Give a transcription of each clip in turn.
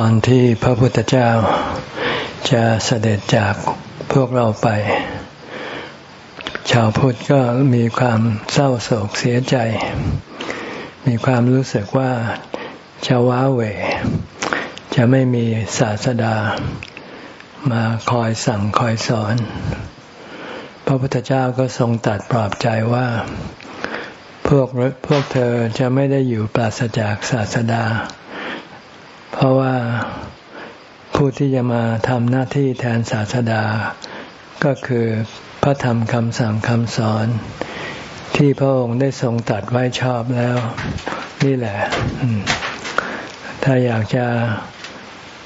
ก่อนที่พระพุทธเจ้าจะเสด็จจากพวกเราไป ชาวพุทธก็มีความเศร้าโศกเสียใจ มีความรู้สึกว่าจะว้าเหวจะไม่มีศาสดา มาคอยสั่งคอยสอน พระพุทธเจ้าก็ทรงตัดปลอบใจว่า พวกพวกเธอจะไม่ได้อยู่ปราศจากศาสดา เพราะว่าผู้ที่จะมาทำหน้าที่แทนศาสดา ก็คือพระธรรมคำสั่งคำสอน ที่พระองค์ได้ทรงตัดไว้ชอบแล้ว นี่แหละ ถ้าอยากจะ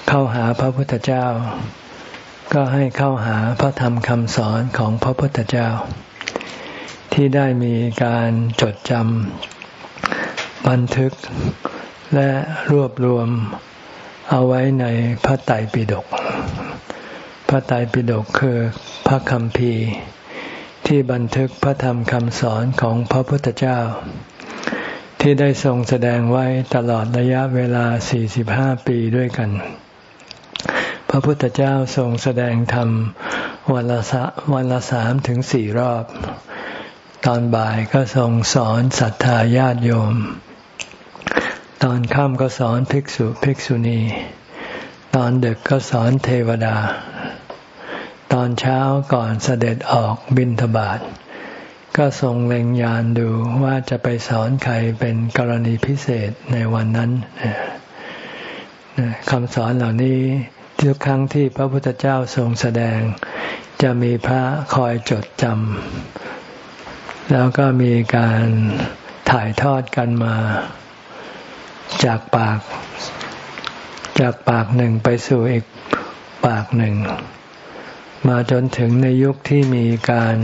เข้าหาพระพุทธเจ้า ก็ให้เข้าหาพระธรรมคำสอนของพระพุทธเจ้า ที่ได้มีการจดจำบันทึกและรวบรวม เอาไว้ในพระไตรปิฎก พระไตรปิฎกคือพระคำพีที่บันทึกพระธรรมคำสอนของพระพุทธเจ้า ที่ได้ทรงแสดงไว้ตลอดระยะเวลา 45 ปีด้วยกัน พระพุทธเจ้าทรงแสดงธรรมวันละวันละสามถึงสี่รอบ ตอนบ่ายก็ทรงสอนศรัทธาญาติโยม ตอนค่ำก็สอนภิกษุภิกษุณี ตอนดึกก็สอนเทวดา ตอนเช้าก่อนเสด็จออกบินทบาทก็ทรงเล็งยานดูว่าจะไปสอนใครเป็นกรณีพิเศษในวันนั้นคำสอนเหล่านี้ทุกครั้งที่พระพุทธเจ้าทรงแสดง จะมีพระคอยจดจำแล้วก็มีการถ่ายทอดกันมา จากปาก จากปากหนึ่งไปสู่อีกปากหนึ่ง มาจนถึงในยุคที่มีการ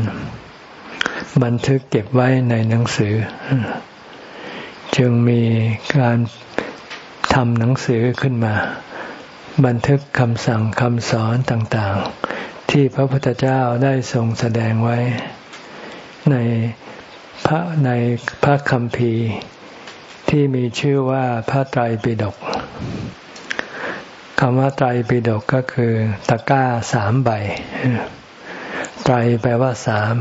บันทึกเก็บไว้ในหนังสือ จึงมีการทำหนังสือขึ้นมา บันทึกคำสั่งคำสอนต่างๆ ที่พระพุทธเจ้าได้ทรงแสดงไว้ในพระในพระคำพี ที่มีชื่อว่าพระไตรปิฎกคำว่าไตรปิฎกก็คือ ตะกร้าสามใบ ไตรแปลว่าสาม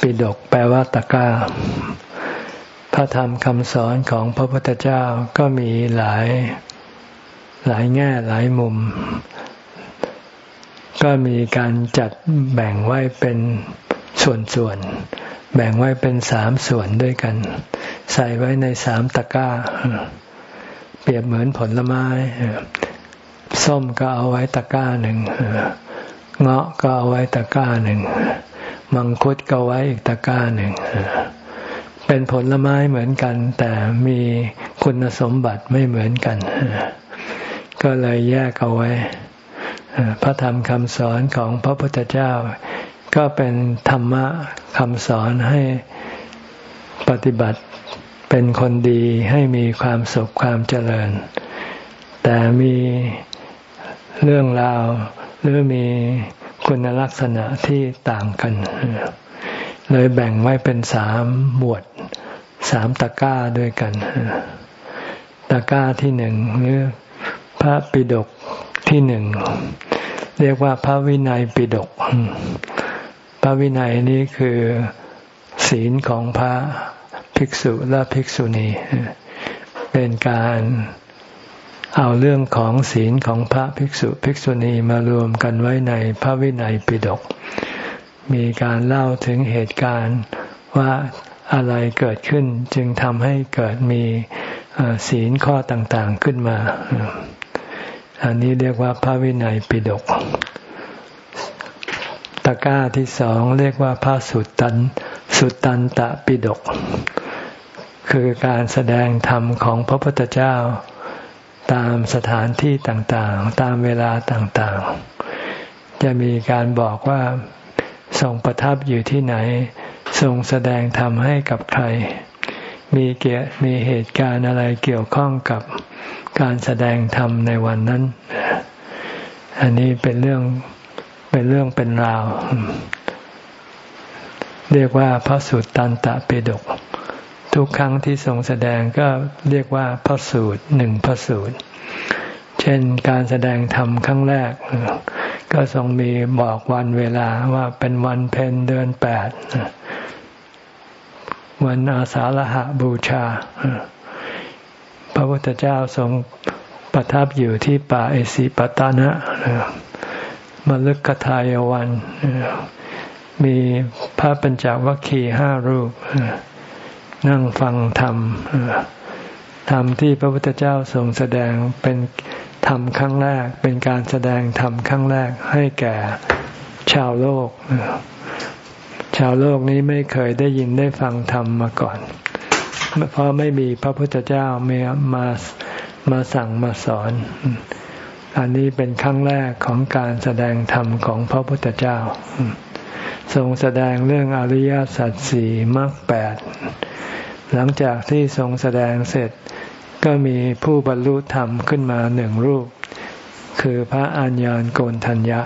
ปิฎกแปลว่าตะกร้า พระธรรมคำสอนของพระพุทธเจ้าก็มีหลายหลายแง่หลายมุม ก็มีการจัดแบ่งไว้เป็นส่วนๆ แบ่งไว้เป็นสามส่วนด้วยกัน ใส่ไว้ในสามตะกร้า เปรียบเหมือนผลไม้ส้มก็เอาไว้ตะกร้าหนึ่งเงาะก็เอาไว้ตะกร้าหนึ่งมังคุดก็ไว้อีกตะกร้าหนึ่งเป็นผลไม้เหมือนกัน แต่มีคุณสมบัติไม่เหมือนกัน ก็เลยแยกเอาไว้พระธรรมคำสอนของพระพุทธเจ้า ก็เป็นธรรมะคำสอนให้ปฏิบัติเป็นคนดีให้มีความสุขความเจริญ แต่มีเรื่องราวหรือมีคุณลักษณะที่ต่างกัน เลยแบ่งไว้เป็นสามหมวดสามตะก้าด้วยกันตะก้าที่หนึ่งหรือพระปิฎกที่หนึ่งเรียกว่าพระวินัยปิฎก พระวินัยนี้คือศีลของพระภิกษุและภิกษุณี เป็นการเอาเรื่องของศีลของพระภิกษุภิกษุณีมารวมกันไว้ในพระวินัยปิฎกมีการเล่าถึงเหตุการณ์ว่าอะไรเกิดขึ้นจึงทำให้เกิดมีศีลข้อต่างๆขึ้นมา อันนี้เรียกว่าพระวินัยปิฎก ตะก้าที่สองเรียกว่าพระสุตตัน สุตตันตะปิฎกคือการแสดงธรรมของพระพุทธเจ้า ตามสถานที่ต่างๆ ตามเวลาต่างๆ จะมีการบอกว่าทรงประทับอยู่ที่ไหน ทรงแสดงธรรมให้กับใคร มีเกียมีเหตุการณ์อะไรเกี่ยวข้องกับการแสดงธรรมในวันนั้น อันนี้เป็นเรื่อง เป็นเรื่องเป็นราว เรียกว่าพระสุตรตันตะเปดก ทุกครั้งที่ทรงแสดงก็เรียกว่าพระสูตรหนึ่งพระสูตร เช่นการแสดงธรรมครั้งแรก ก็ทรงมีบอกวันเวลาว่าเป็นวันเพ็ญเดือนแปดวันอาสาฬหะบูชา พระพุทธเจ้าทรงประทับอยู่ที่ป่าเอสิปตานะ มลึกทายวัน มีพระปัญจวัคคีย์ห้ารูป นั่งฟังธรรมธรรมที่พระพุทธเจ้าทรงแสดงเป็นธรรมครั้งแรก เป็นการแสดงธรรมครั้งแรกให้แก่ชาวโลก ชาวโลกนี้ไม่เคยได้ยินได้ฟังธรรมมาก่อน เพราะไม่มีพระพุทธเจ้ามามามาสั่งมาสอน อันนี้เป็นครั้งแรกของการแสดงธรรมของพระพุทธเจ้า ทรงแสดงเรื่องอริยสัจสี่มรรคแปดหลังจากที่ทรงแสดงเสร็จก็มีผู้บรรลุธรรมขึ้นมาหนึ่งรูป คือพระอัญญาณโกนทัญญะ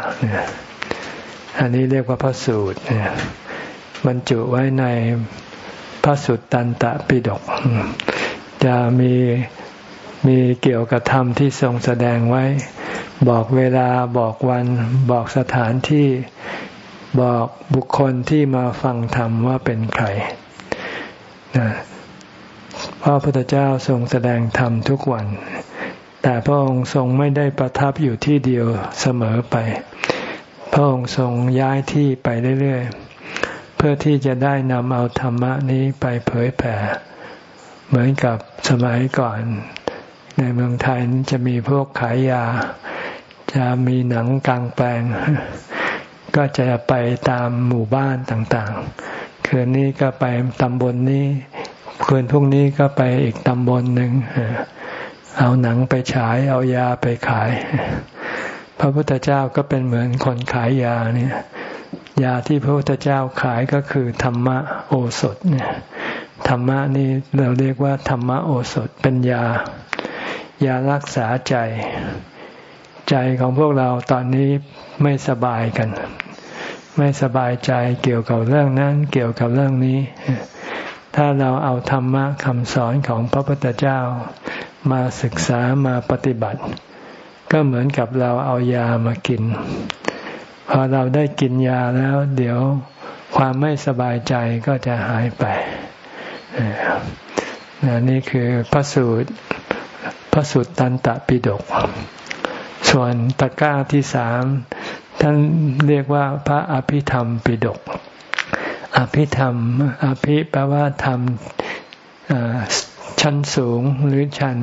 อันนี้เรียกว่าพระสูตรบรรจุไว้ในพระสุตตันตะปิฎกจะมี มีเกี่ยวกับธรรมที่ทรงแสดงไว้ บอกเวลาบอกวัน บอกสถานที่บอกบุคคลที่มาฟังธรรมว่าเป็นใครนะพระพุทธเจ้าทรงแสดงธรรมทุกวัน แต่พระองค์ทรงไม่ได้ประทับอยู่ที่เดียวเสมอไป พระองค์ทรงย้ายที่ไปเรื่อยๆ เพื่อที่จะได้นำเอาธรรมะนี้ไปเผยแผ่ เหมือนกับสมัยก่อน ในเมืองไทยจะมีพวกขายยา จะมีหนังกลางแปลง ก็จะไปตามหมู่บ้านต่างๆ คืนนี้ก็ไปตำบลนนี้คืนพรุ่งนี้ก็ไปอีกตำบลหนึ่งเอาหนังไปฉายเอายาไปขาย พระพุทธเจ้าก็เป็นเหมือนคนขายยาเนี่ยยาที่พระพุทธเจ้าขายก็คือธรรมโอสถเนี่ยธรรมะนี่เราเรียกว่าธรรมโอสถเป็นยา ยารักษาใจ ใจของพวกเราตอนนี้ไม่สบายกัน ไม่สบายใจเกี่ยวกับเรื่องนั้น เกี่ยวกับเรื่องนี้ ถ้าเราเอาธรรมะคำสอนของพระพุทธเจ้า มาศึกษามาปฏิบัติ ก็เหมือนกับเราเอายามากิน พอเราได้กินยาแล้ว เดี๋ยวความไม่สบายใจก็จะหายไปนี่คือพระสูตร ระสุตตันตปิฎกส่วนตะก้าที่สามท่านเรียกว่าพระอภิธรรมปิฎกอภิธรรม อภิแปลว่าธรรมชั้นสูงหรือชั้น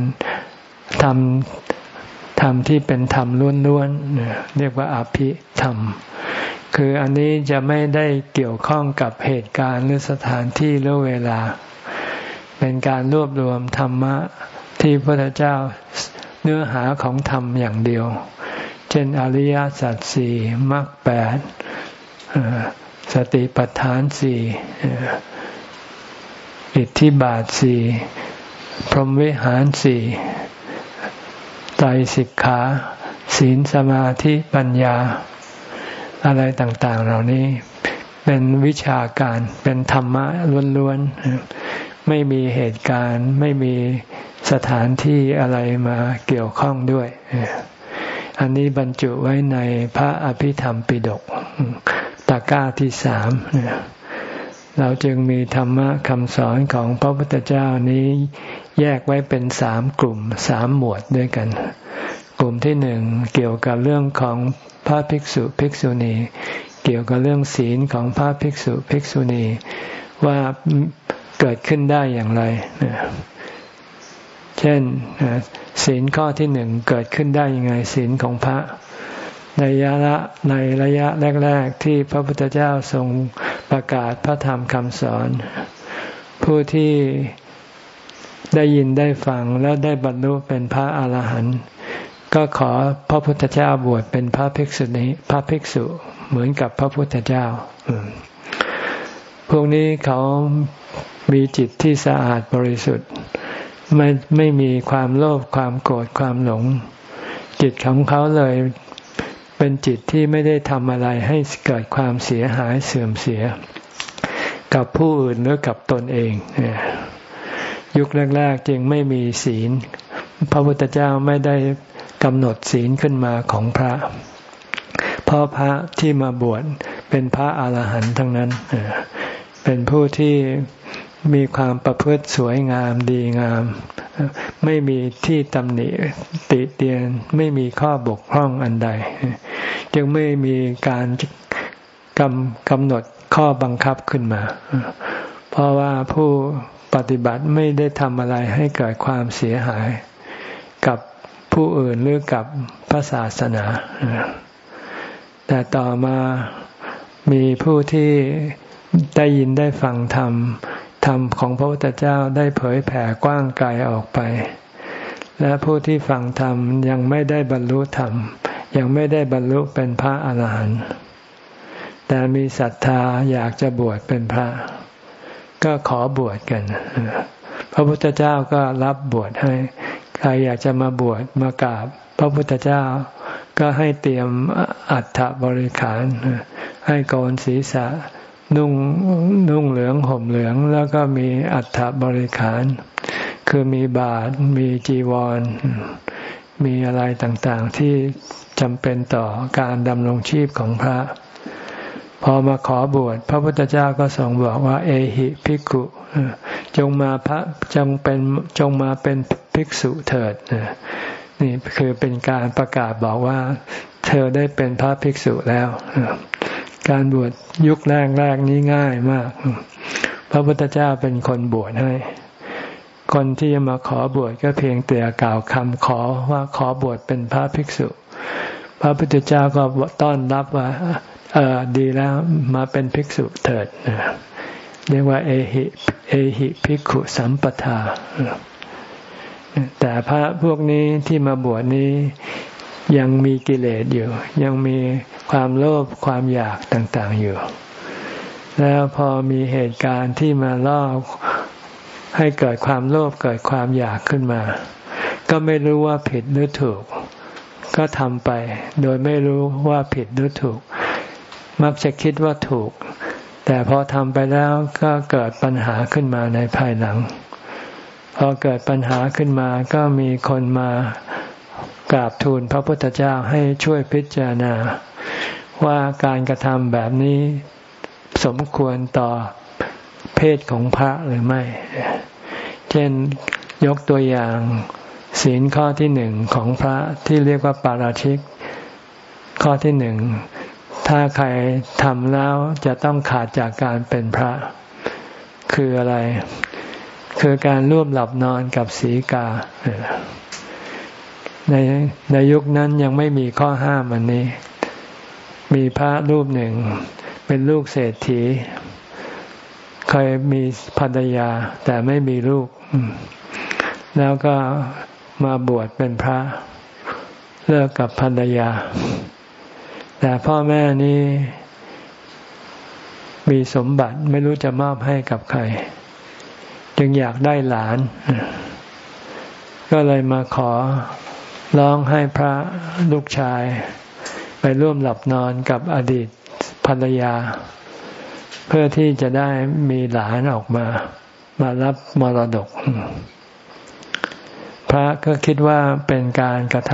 ธรรมธรรมที่เป็นธรรมล้วนๆเรียกว่าอภิธรรม คืออันนี้จะไม่ได้เกี่ยวข้องกับเหตุการณ์หรือสถานที่หรือเวลา เป็นการรวบรวมธรรมะ ที่พระพุทธเจ้าเนื้อหาของธรรมอย่างเดียว เช่นอริยสัจสี่มรรคแปดสติปัฏฐานสี่อิทธิบาทสี่พรหมวิหารสี่ไตรสิกขาศีลสมาธิปัญญา อะไรต่าง ๆ เหล่านี้เป็นวิชาการเป็นธรรมะล้วนๆไม่มีเหตุการณ์ ไม่มี สถานที่อะไรมาเกี่ยวข้องด้วย อันนี้บรรจุไว้ในพระอภิธรรมปิฎกตะก้าที่สามเราจึงมีธรรมะคำสอนของพระพุทธเจ้านี้แยกไว้เป็นสามกลุ่มสามหมวดด้วยกัน กลุ่มที่หนึ่งเกี่ยวกับเรื่องของพระภิกษุภิกษุณีเกี่ยวกับเรื่องศีลของพระภิกษุภิกษุณีว่าเกิดขึ้นได้อย่างไรเช่นศีลข้อที่หนึ่งเกิดขึ้นได้ยังไงศีลของพระ ในระยะในระยะแรก ๆ ที่พระพุทธเจ้าทรงประกาศพระธรรมคำสอน ผู้ที่ได้ยินได้ฟังแล้วได้บรรลุเป็นพระอาหารหันต์ก็ขอพระพุทธเจ้าบวชเป็นพระภิกษุนี้พระภิกษุเหมือนกับพระพุทธเจ้าพวกนี้เขามีจิตที่สะอาดบริสุทธิ์ ไม่ไม่มีความโลภความโกรธความหลง จิตของเขาเลยเป็นจิตที่ไม่ได้ทำอะไรให้เกิดความเสียหายเสื่อมเสีย กับผู้อื่นหรือกับตนเอง ยุคแรกๆจึงไม่มีศีล พระพุทธเจ้าไม่ได้กำหนดศีลขึ้นมาของพระ เพราะพระที่มาบวชเป็นพระอาหารหันต์ทั้งนั้น เป็นผู้ที่ มีความประพฤติสวยงามดีงาม ไม่มีที่ตำหนิติเตียน ไม่มีข้อบกพร่องอันใด จึงไม่มีการกำกำหนดข้อบังคับขึ้นมา เพราะว่าผู้ปฏิบัติไม่ได้ทำอะไรให้เกิดความเสียหาย กับผู้อื่นหรือกับพระศาสนา แต่ต่อมามีผู้ที่ได้ยินได้ฟังธรรม ธรรมของพระพุทธเจ้าได้เผยแผ่กว้างไกลออกไป และผู้ที่ฟังธรรมยังไม่ได้บรรลุธรรม ยังไม่ได้บรรลุเป็นพระอาหารหันต์แต่มีศรัทธาอยากจะบวชเป็นพระ ก็ขอบวชกัน พระพุทธเจ้าก็รับบวชให้ ใครอยากจะมาบวชมากราบ พระพุทธเจ้าก็ให้เตรียมอัฐบริขาร ให้โกนศีรษะ นุ่งนุ่งเหลืองห่มเหลือง แล้วก็มีอัฐบริขาร คือมีบาตรมีจีวร มีอะไรต่างๆ ที่จำเป็นต่อการดำรงชีพของพระ พอมาขอบวช พระพุทธเจ้าก็ทรงบอกว่า เอหิภิกขุจงมาพระจงเป็นจงมาเป็นภิกษุเถิดนี่คือเป็นการประกาศบอกว่า เธอได้เป็นพระภิกษุแล้ว การบวชยุคแรกแรกนี้ง่ายมาก พระพุทธเจ้าเป็นคนบวชให้ คนที่จะมาขอบวชก็เพียงแต่กล่าวคำขอว่าขอบวชเป็นพระภิกษุ พระพุทธเจ้าก็ต้อนรับว่า เออดีแล้วมาเป็นภิกษุเถิดเรียกว่า เอหิเอหิภิกขุสัมปทาแต่พระพวกนี้ที่มาบวชนี้ ยังมีกิเลสอยู่ ยังมีความโลภความอยากต่างๆอยู่ แล้วพอมีเหตุการณ์ที่มาล่อให้เกิดความโลภเกิดความอยากขึ้นมา ก็ไม่รู้ว่าผิดหรือถูก ก็ทำไป โดยไม่รู้ว่าผิดหรือถูก มักจะคิดว่าถูก แต่พอทำไปแล้วก็เกิดปัญหาขึ้นมาในภายหลัง พอเกิดปัญหาขึ้นมาก็มีคนมา กราบทูลพระพุทธเจ้าให้ช่วยพิจารณา ว่าการกระทำแบบนี้สมควรต่อเพศของพระหรือไม่ เช่นยกตัวอย่างศีลข้อที่หนึ่งของพระที่เรียกว่าปาราชิก ข้อที่หนึ่งถ้าใครทำแล้วจะต้องขาดจากการเป็นพระ คืออะไร คือการร่วมหลับนอนกับศีกา ในในยุคนั้นยังไม่มีข้อห้ามอันนี้ มีพระรูปหนึ่ง เป็นลูกเศรษฐี เคยมีภรรยา แต่ไม่มีลูก แล้วก็มาบวชเป็นพระ เลิกกับภรรยา แต่พ่อแม่นี้มีสมบัติไม่รู้จะมอบให้กับใคร จึงอยากได้หลาน ก็เลยมาขอ ร้องให้พระลูกชาย ไปร่วมหลับนอนกับอดีตภรรยา เพื่อที่จะได้มีหลานออกมา มารับมรดก พระก็คิดว่าเป็นการกระท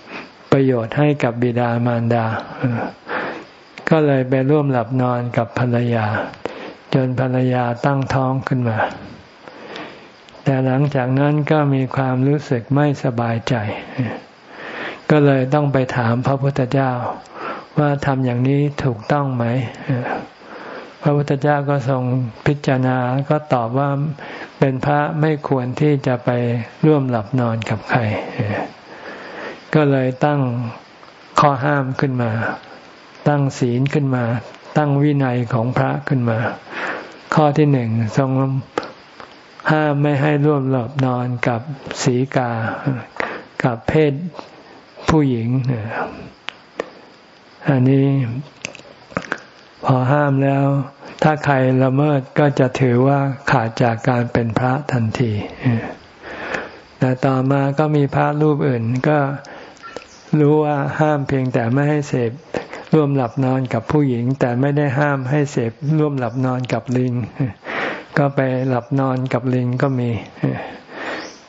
ำประโยชน์ให้กับบิดามารดา ก็เลยไปร่วมหลับนอนกับภรรยา จนภรรยาตั้งท้องขึ้นมา แต่หลังจากนั้นก็มีความรู้สึกไม่สบายใจ ก็เลยต้องไปถามพระพุทธเจ้า ว่าทำอย่างนี้ถูกต้องไหม พระพุทธเจ้าก็ทรงพิจารณาก็ตอบว่าเป็นพระไม่ควรที่จะไปร่วมหลับนอนกับใคร ก็เลยตั้งข้อห้ามขึ้นมา ตั้งศีลขึ้นมา ตั้งวินัยของพระขึ้นมา ข้อที่หนึ่งทรง ห้ามไม่ให้ร่วมหลับนอนกับศีกา กับเพศผู้หญิง อันนี้พอห้ามแล้ว ถ้าใครละเมิดก็จะถือว่าขาดจากการเป็นพระทันทีแต่ต่อมาก็มีพระรูปอื่นก็รู้ว่าห้ามเพียงแต่ไม่ให้เสพร่วมหลับนอนกับผู้หญิง แต่ไม่ได้ห้ามให้เสพร่วมหลับนอนกับลิง ก็ไปหลับนอนกับลิงก็มี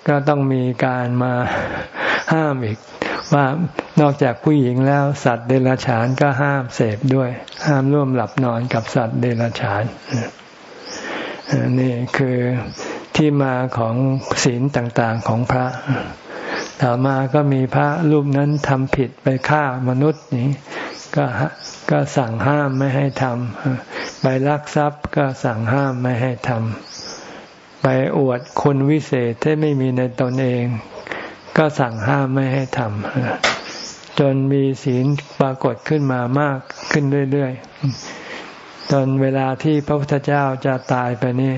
ก็ต้องมีการมาห้ามอีก ว่านอกจากผู้หญิงแล้วสัตว์เดรัจฉานก็ห้ามเสพด้วย ห้ามร่วมหลับนอนกับสัตว์เดรัจฉานนี่คือที่มาของศีลต่างๆของพระต่อมาก็มีพระรูปนั้นทำผิดไปฆ่ามนุษย์นี้ ก็ก็สั่งห้ามไม่ให้ทำไปลักทรัพย์ก็สั่งห้ามไม่ให้ทำไปอวดคนวิเศษที่ไม่มีในตนเอง ก็สั่งห้ามไม่ให้ทำจนมีศีลปรากฏขึ้นมามากขึ้นเรื่อยๆตอนเวลาที่พระพุทธเจ้าจะตายไปนี่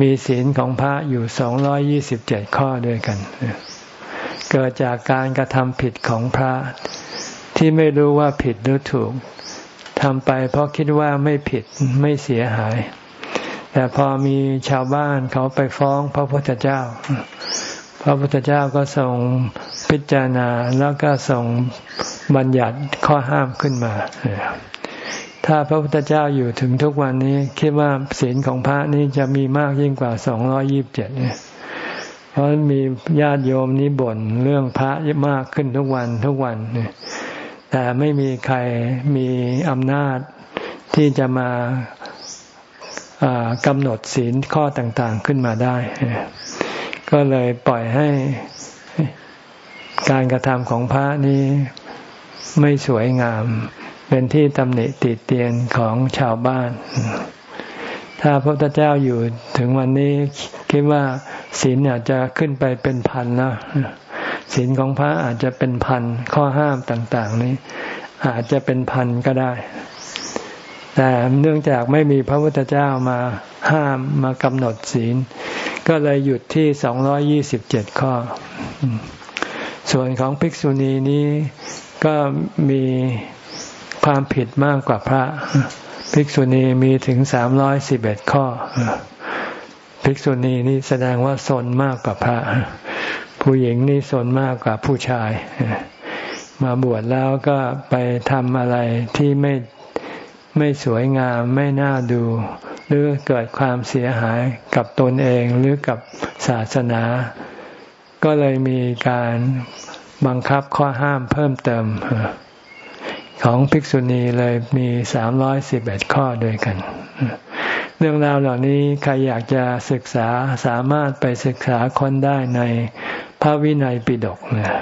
มีศีลของพระอยู่สองร้อยี่สิบเจ็ดข้อด้วยกัน เกิดจากการกระทำผิดของพระ ที่ไม่รู้ว่าผิดหรือถูกทำไปเพราะคิดว่าไม่ผิดไม่เสียหาย แต่พอมีชาวบ้านเขาไปฟ้องพระพุทธเจ้า พระพุทธเจ้าก็ทรงพิจารณาแล้วก็ทรงบัญญัติข้อห้ามขึ้นมา ถ้าพระพุทธเจ้าอยู่ถึงทุกวันนี้ คิดว่าศีลของพระนี้จะมีมากยิ่งกว่าสองร้อยี่บเจ็ดเนี่ยเพราะมีญาติโยมนี้บ่นเรื่องพระมากขึ้นทุกวันทุกวันเนี่ย แต่ไม่มีใครมีอำนาจที่จะมากำหนดศีลข้อต่างๆขึ้นมาได้ ก็เลยปล่อยให้การกระทำของพระนี้ไม่สวยงาม เป็นที่ตำหนิติเตียนของชาวบ้าน ถ้าพระพุทธเจ้าอยู่ถึงวันนี้คิดว่าศีลอาจจะขึ้นไปเป็นพันแล้ว ศีลของพระอาจจะเป็นพันข้อห้ามต่าง ๆ นี้ อาจจะเป็นพันก็ได้ แต่เนื่องจากไม่มีพระพุทธเจ้ามาห้ามมากำหนดศีล ก็เลยหยุดที่สองร้อยี่สิบเจ็ดข้อ ส่วนของภิกษุณีนี้ก็มีความผิดมากกว่าพระ ภิกษุณีมีถึงสามร้อยสิบเอ็ดข้อ ภิกษุณีนี้แสดงว่าสนมากกว่าพระ ผู้หญิงนี่สนมากกว่าผู้ชาย มาบวชแล้วก็ไปทำอะไรที่ไม่ไม่สวยงามไม่น่าดู หรือเกิดความเสียหายกับตนเองหรือกับศาสนา ก็เลยมีการบังคับข้อห้ามเพิ่มเติม ของภิกษุณีเลยมีสามร้อยสิบเอ็ดข้อด้วยกัน เรื่องราวเหล่านี้ใครอยากจะศึกษาสามารถไปศึกษาค้นได้ใน พระวินัยปิฎกเนี่ย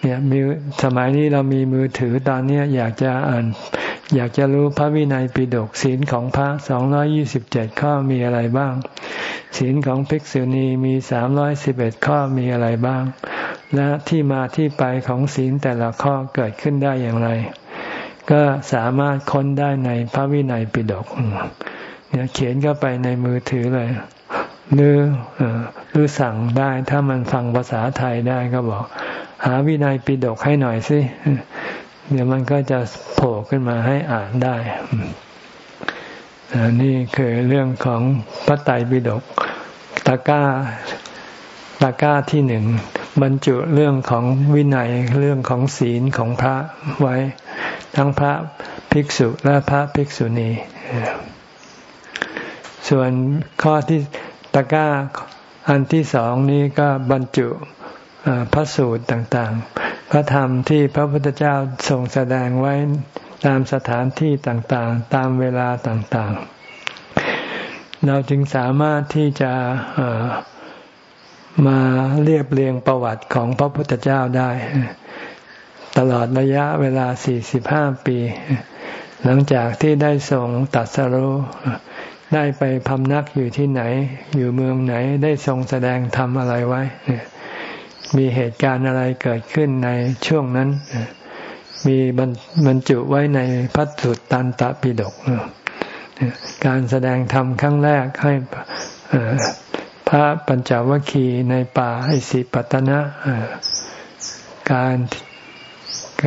เนี่ยมีสมัยนี้เรามีมือถือตอนนี้อยากจะอ่านอยากจะรู้พระวินัยปิฎกศีลของพระสองร้อยี่สิบเจ็ดข้อมีอะไรบ้าง ศีลของภิกษุณีมีสามร้อยสิบเอ็ดข้อมีอะไรบ้าง และที่มาที่ไปของศีลแต่ละข้อเกิดขึ้นได้อย่างไร ก็สามารถค้นได้ในพระวินัยปิฎกเนี่ยเขียนเข้าไปในมือถือเลย หรือหรือสั่งได้ ถ้ามันฟังภาษาไทยได้ก็บอก หาวินัยปิฎกให้หน่อยสิเดี๋ยวมันก็จะโผล่ขึ้นมาให้อ่านได้นี่คือเรื่องของพระไตรปิฎกตะก้าตะก้าที่หนึ่งบรรจุเรื่องของวินัยเรื่องของศีลของพระไว้ ทั้งพระภิกษุและพระภิกษุณีส่วนข้อที่ ตะก้าอันที่สองนี้ก็บรรจุพระสูตรต่างๆ พระธรรมที่พระพุทธเจ้าทรงแสดงไว้ตามสถานที่ต่างๆ ตามเวลาต่างๆ เราจึงสามารถที่จะมาเรียบเรียงประวัติของพระพุทธเจ้าได้ ตลอดระยะเวลา 45 ปี หลังจากที่ได้ทรงตัดสรุ ได้ไปพำนักอยู่ที่ไหน อยู่เมืองไหนได้ทรงแสดงทำอะไรไว้ มีเหตุการณ์อะไรเกิดขึ้นในช่วงนั้น มีบรรจุไว้ในพัสุตันตะปิฎกการแสดงธรรมครั้งแรกให้พระปัญจวัคคีย์ในป่าไอสิปตนะการ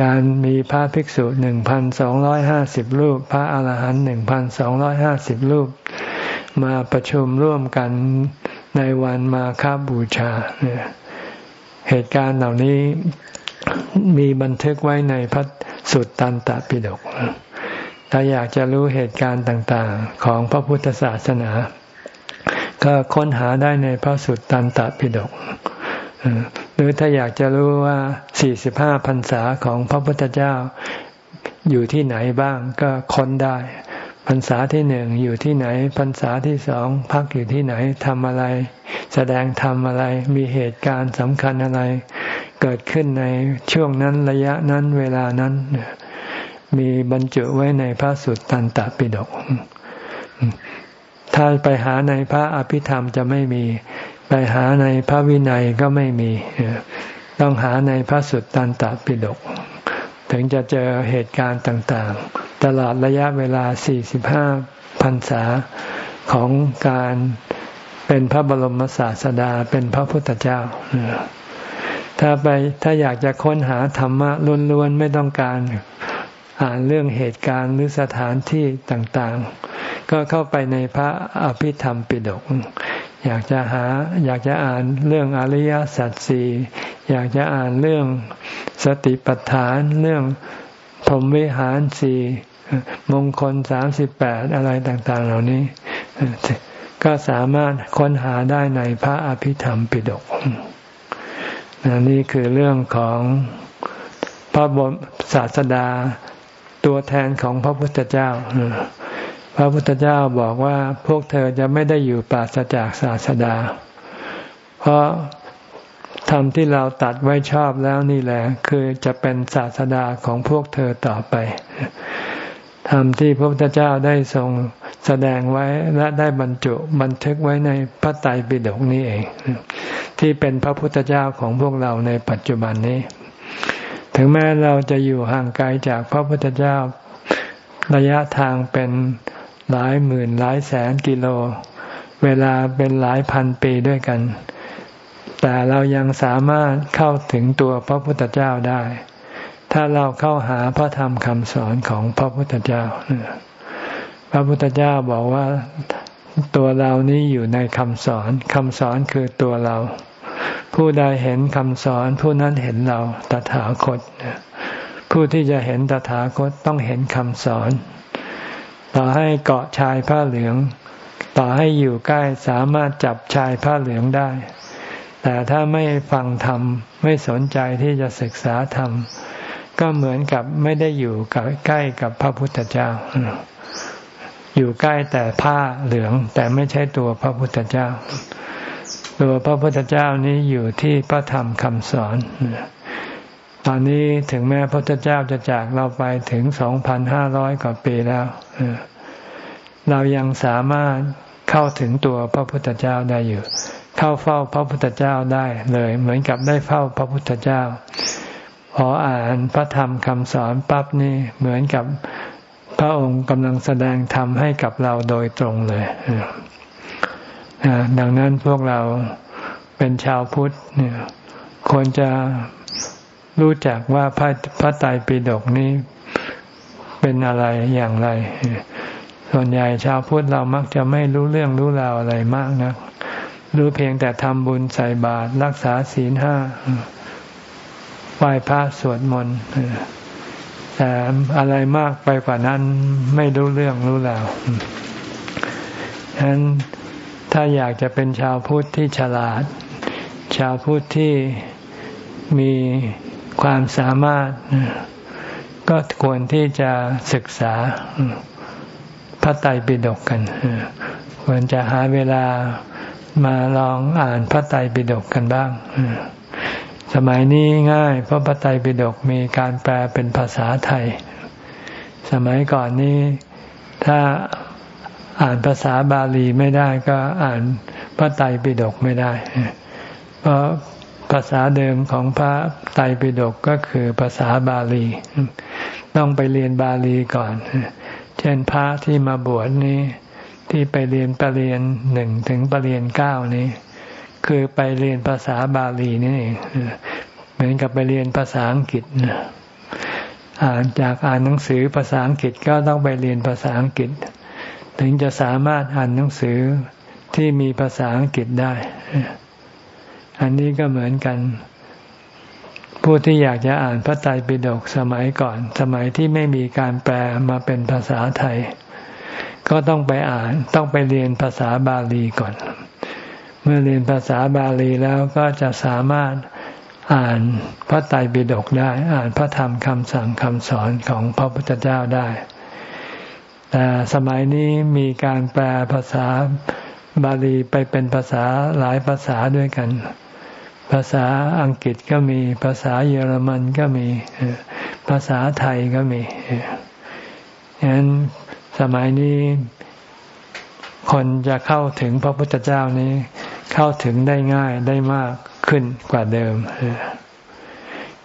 การมีพระภิกษุหนึ่งพันสองร้อยห้าสิบรูป พระอาหารหันต์หนึ่งพันสองร้อยห้าสิบรูป มาประชุมร่วมกันในวันมาคาบูชา เหตุการณ์เหล่านี้มีบันทึกไว้ในพระสุตตันตปิฎกถ้าอยากจะรู้เหตุการณ์ต่างๆ ของพระพุทธศาสนา ก็ค้นหาได้ในพระสุตตันตปิฎกหรือถ้าอยากจะรู้ว่าสี่สิบห้าพรรษาของพระพุทธเจ้าอยู่ที่ไหนบ้างก็ค้นได้ พรรษาที่หนึ่งอยู่ที่ไหนพรรษาที่สองพักอยู่ที่ไหนทำอะไร แสดงทำอะไรมีเหตุการณ์สำคัญอะไร เกิดขึ้นในช่วงนั้นระยะนั้นเวลานั้น มีบรรจุไว้ในพระสุตตันตปิฎกถ้าไปหาในพระอภิธรรมจะไม่มี ไปหาในพระวินัยก็ไม่มี ต้องหาในพระสุตตันตปิฎก ถึงจะเจอเหตุการณ์ต่างๆ ตลอดระยะเวลา 45พรรษาของการเป็นพระบรมศาสดาเป็นพระพุทธเจ้า ถ้าไปถ้าอยากจะค้นหาธรรมะล้วนๆไม่ต้องการอ่านเรื่องเหตุการณ์หรือสถานที่ต่างๆ ก็เข้าไปในพระอภิธรรมปิฎก อยากจะหาอยากจะอ่านเรื่องอริยสัจสี่อยากจะอ่านเรื่องสติปัฏฐานเรื่องพรหมวิหารสี่มงคลสามสิบแปดอะไรต่าง ๆ เหล่านี้ ก็สามารถค้นหาได้ในพระอภิธรรมปิฎกนี่คือเรื่องของพระบรมศาสดาตัวแทนของพระพุทธเจ้า พระพุทธเจ้าบอกว่าพวกเธอจะไม่ได้อยู่ปราศจากศาสดา เพราะธรรมที่เราตัดไว้ชอบแล้วนี่แหละ คือจะเป็นศาสดาของพวกเธอต่อไปธรรมที่พระพุทธเจ้าได้ทรงแสดงไว้และได้บรรจุบันทึกไว้ในพระไตรปิฎกนี้เอง ที่เป็นพระพุทธเจ้าของพวกเราในปัจจุบันนี้ ถึงแม้เราจะอยู่ห่างไกลจากพระพุทธเจ้าระยะทางเป็น หลายหมื่นหลายแสนกิโล เวลาเป็นหลายพันปีด้วยกัน แต่เรายังสามารถเข้าถึงตัวพระพุทธเจ้าได้ ถ้าเราเข้าหาพระธรรมคำสอนของพระพุทธเจ้า พระพุทธเจ้าบอกว่าตัวเรานี้อยู่ในคำสอนคำสอนคือตัวเรา ผู้ใดเห็นคำสอนผู้นั้นเห็นเราตถาคตผู้ที่จะเห็นตถาคตต้องเห็นคำสอน ต่อให้เกาะชายผ้าเหลือง ต่อให้อยู่ใกล้สามารถจับชายผ้าเหลืองได้ แต่ถ้าไม่ฟังธรรม ไม่สนใจที่จะศึกษาธรรม ก็เหมือนกับไม่ได้อยู่ใกล้กับพระพุทธเจ้า อยู่ใกล้แต่ผ้าเหลือง แต่ไม่ใช่ตัวพระพุทธเจ้า ตัวพระพุทธเจ้านี้อยู่ที่พระธรรมคำสอน ตอนนี้ถึงแม้พระพุทธเจ้าจะจากเราไปถึงสองพันห้าร้อยกว่าปีแล้ว เรายังสามารถเข้าถึงตัวพระพุทธเจ้าได้อยู่ เข้าเฝ้าพระพุทธเจ้าได้เลย เหมือนกับได้เฝ้าพระพุทธเจ้า พออ่านพระธรรมคำสอนปั๊บนี่เหมือนกับพระองค์กำลังแสดงธรรมให้กับเราโดยตรงเลยดังนั้นพวกเราเป็นชาวพุทธเนี่ยควรจะ รู้จักว่าพระพระไตรปิฎกนี้เป็นอะไรอย่างไร ส่วนใหญ่ชาวพุทธเรามักจะไม่รู้เรื่องรู้ราวอะไรมากนะรู้เพียงแต่ทำบุญใส่บาตรรักษาศีลห้าไหว้พระสวดมนต์แต่อะไรมากไปกว่านั้นไม่รู้เรื่องรู้ราวฉะนั้นถ้าอยากจะเป็นชาวพุทธที่ฉลาด ชาวพุทธที่มี ความสามารถ ก็ควรที่จะศึกษาพระไตรปิฎกกัน ควรจะหาเวลามาลองอ่านพระไตรปิฎกกันบ้าง สมัยนี้ง่าย เพราะพระไตรปิฎกมีการแปลเป็นภาษาไทย สมัยก่อนนี้ถ้าอ่านภาษาบาลีไม่ได้ก็อ่านพระไตรปิฎกไม่ได้ เพราะ ภาษาเดิมของพระไตรปิฎกก็คือภาษาบาลี ต้องไปเรียนบาลีก่อน เช่นพระที่มาบวชนี้ที่ไปเรียนปรริญญาหนึ่งถึงปรริญญาเก้านี้ คือไปเรียนภาษาบาลีนี่เองเหมือนกับไปเรียนภาษาอังกฤษอ่านจากอ่านหนังสือภาษาอังกฤษก็ต้องไปเรียนภาษาอังกฤษ ถึงจะสามารถอ่านหนังสือที่มีภาษาอังกฤษได้ อันนี้ก็เหมือนกัน ผู้ที่อยากจะอ่านพระไตรปิฎกสมัยก่อน สมัยที่ไม่มีการแปลมาเป็นภาษาไทย ก็ต้องไปอ่านต้องไปเรียนภาษาบาลีก่อน เมื่อเรียนภาษาบาลีแล้วก็จะสามารถอ่านพระไตรปิฎกได้ อ่านพระธรรมคำสั่งคำสอนของพระพุทธเจ้าได้ แต่สมัยนี้มีการแปลภาษาบาลีไปเป็นภาษาหลายภาษาด้วยกัน ภาษาอังกฤษก็มี ภาษาเยอรมันก็มี ภาษาไทยก็มีฉะนั้นสมัยนี้คนจะเข้าถึงพระพุทธเจ้านี้ เข้าถึงได้ง่ายได้มากขึ้นกว่าเดิม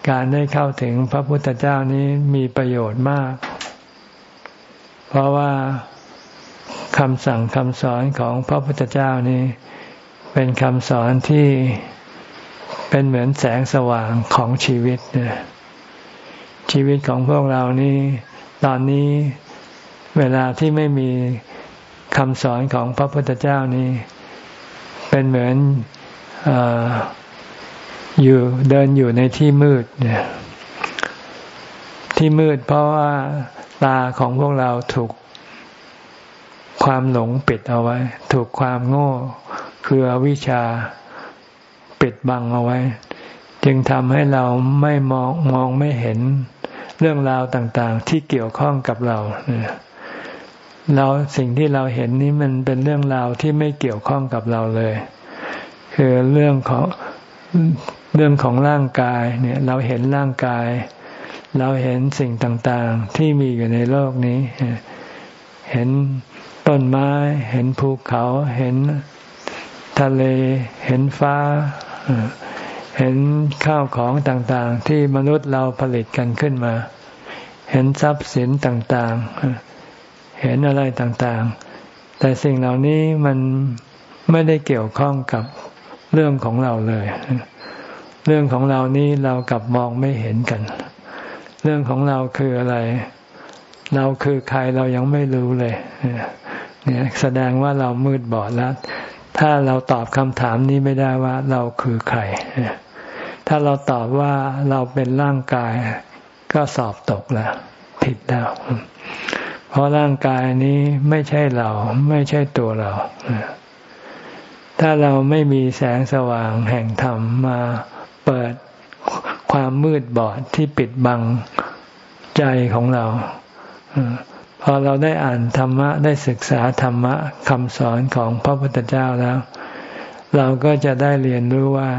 การได้เข้าถึงพระพุทธเจ้านี้มีประโยชน์มาก เพราะว่าคำสั่งคำสอนของพระพุทธเจ้านี้ เป็นคำสอนที่ เป็นเหมือนแสงสว่างของชีวิตเนี่ยชีวิตของพวกเรานี้ตอนนี้เวลาที่ไม่มีคำสอนของพระพุทธเจ้านี้ เป็นเหมือนออยู่เดินอยู่ในที่มืดเนี่ยที่มืดเพราะว่าตาของพวกเราถูกความหลงปิดเอาไว้ ถูกความโง่คืออวิชชา ปิดบังเอาไว้ จึงทำให้เราไม่มองมองไม่เห็นเรื่องราวต่างๆ ที่เกี่ยวข้องกับเราเราสิ่งที่เราเห็นนี้มันเป็นเรื่องราวที่ไม่เกี่ยวข้องกับเราเลย คือเรื่องของเรื่องของร่างกายเนี่ย เราเห็นร่างกาย เราเห็นสิ่งต่างๆ ที่มีอยู่ในโลกนี้ เห็นต้นไม้ เห็นภูเขา เห็นทะเล เห็นฟ้า เห็นข้าวของต่างๆ ที่มนุษย์เราผลิตกันขึ้นมา เห็นทรัพย์สินต่างๆ เห็นอะไรต่างๆ แต่สิ่งเหล่านี้มันไม่ได้เกี่ยวข้องกับเรื่องของเราเลย เรื่องของเรานี้เรากลับมองไม่เห็นกัน เรื่องของเราคืออะไร เราคือใครเรายังไม่รู้เลยเนี่ยแสดงว่าเรามืดบอดแล้ว ถ้าเราตอบคำถามนี้ไม่ได้ว่าเราคือใคร ถ้าเราตอบว่าเราเป็นร่างกาย ก็สอบตกแล้วผิดแล้ว เพราะร่างกายนี้ไม่ใช่เราไม่ใช่ตัวเรา ถ้าเราไม่มีแสงสว่างแห่งธรรมมาเปิดความมืดบอดที่ปิดบังใจของเรา พอเราได้อ่านธรรมะได้ศึกษาธรรมะคำสอนของพระพุทธเจ้าแล้ว เราก็จะได้เรียนรู้ว่า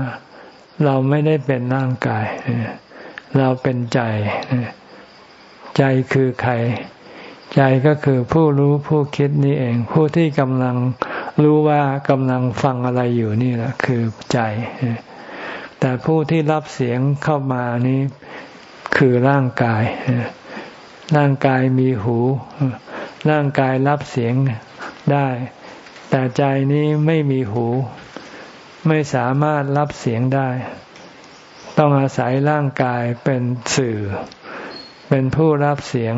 เราไม่ได้เป็นร่างกาย เราเป็นใจ ใจคือใคร ใจก็คือผู้รู้ผู้คิดนี่เอง ผู้ที่กำลังรู้ว่ากำลังฟังอะไรอยู่นี่แหละคือใจ แต่ผู้ที่รับเสียงเข้ามานี้คือร่างกาย ร่างกายมีหู ร่างกายรับเสียงได้ แต่ใจนี้ไม่มีหู ไม่สามารถรับเสียงได้ ต้องอาศัยร่างกายเป็นสื่อ เป็นผู้รับเสียง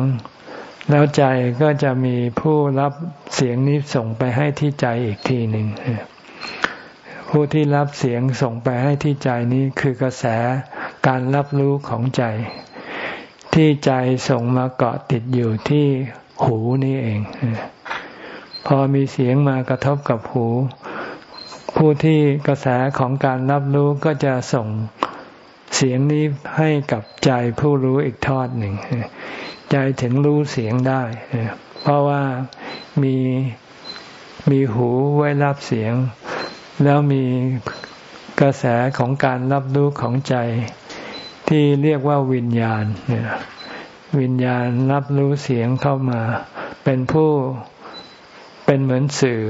แล้วใจก็จะมีผู้รับเสียงนี้ส่งไปให้ที่ใจอีกทีหนึ่งผู้ที่รับเสียงส่งไปให้ที่ใจนี้คือกระแสการรับรู้ของใจ ที่ใจส่งมาเกาะติดอยู่ที่หูนี่เอง พอมีเสียงมากระทบกับหู ผู้ที่กระแสของการรับรู้ก็จะส่งเสียงนี้ให้กับใจผู้รู้อีกทอดหนึ่ง ใจถึงรู้เสียงได้ เพราะว่ามีมีหูไว้รับเสียง แล้วมีกระแสของการรับรู้ของใจ ที่เรียกว่าวิญญาณเนี่ยวิญญาณรับรู้เสียงเข้ามา เป็นผู้เป็นเหมือนสื่อ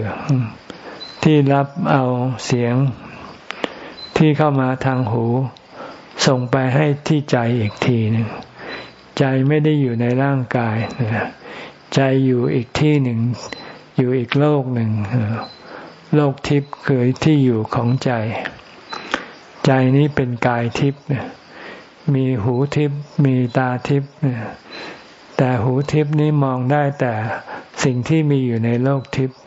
ที่รับเอาเสียงที่เข้ามาทางหู ส่งไปให้ที่ใจอีกทีหนึ่งใจไม่ได้อยู่ในร่างกายใจอยู่อีกที่หนึ่ง อยู่อีกโลกหนึ่งโลกทิพย์คือที่อยู่ของใจ ใจนี้เป็นกายทิพย์ มีหูทิพย์มีตาทิพย์แต่หูทิพย์นี้มองได้แต่สิ่งที่มีอยู่ในโลกทิพย์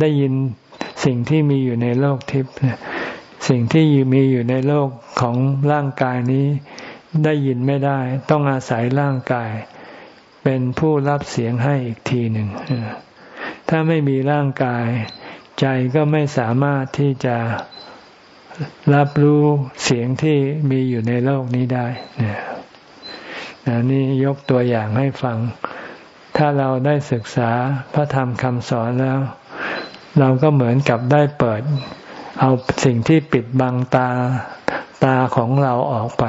ได้ยินสิ่งที่มีอยู่ในโลกทิพย์สิ่งที่มีอยู่ในโลกของร่างกายนี้ได้ยินไม่ได้ ต้องอาศัยร่างกาย เป็นผู้รับเสียงให้อีกทีหนึ่งถ้าไม่มีร่างกาย ใจก็ไม่สามารถที่จะ รับรู้เสียงที่มีอยู่ในโลกนี้ได้เนี่ยนี่ยกตัวอย่างให้ฟัง ถ้าเราได้ศึกษาพระธรรมคำสอนแล้ว เราก็เหมือนกับได้เปิด เอาสิ่งที่ปิดบังตาตาของเราออกไป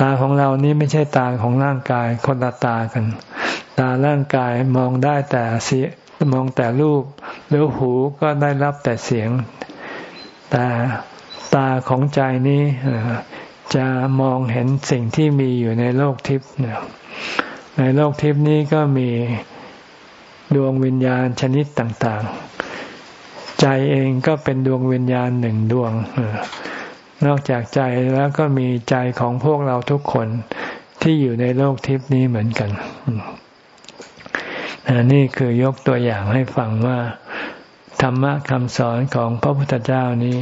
ตาของเรานี้ไม่ใช่ตาของร่างกายคนละตากัน ตาร่างกายมองได้แต่เสียมองแต่รูป หรือหูก็ได้รับแต่เสียง แต่ ตาของใจนี้จะมองเห็นสิ่งที่มีอยู่ในโลกทิพย์ในโลกทิพย์นี้ก็มีดวงวิญญาณชนิดต่าง ๆ ใจเองก็เป็นดวงวิญญาณหนึ่งดวง นอกจากใจแล้วก็มีใจของพวกเราทุกคนที่อยู่ในโลกทิพย์นี้เหมือนกันนี่คือยกตัวอย่างให้ฟังว่า ธรรมะคำสอนของพระพุทธเจ้านี้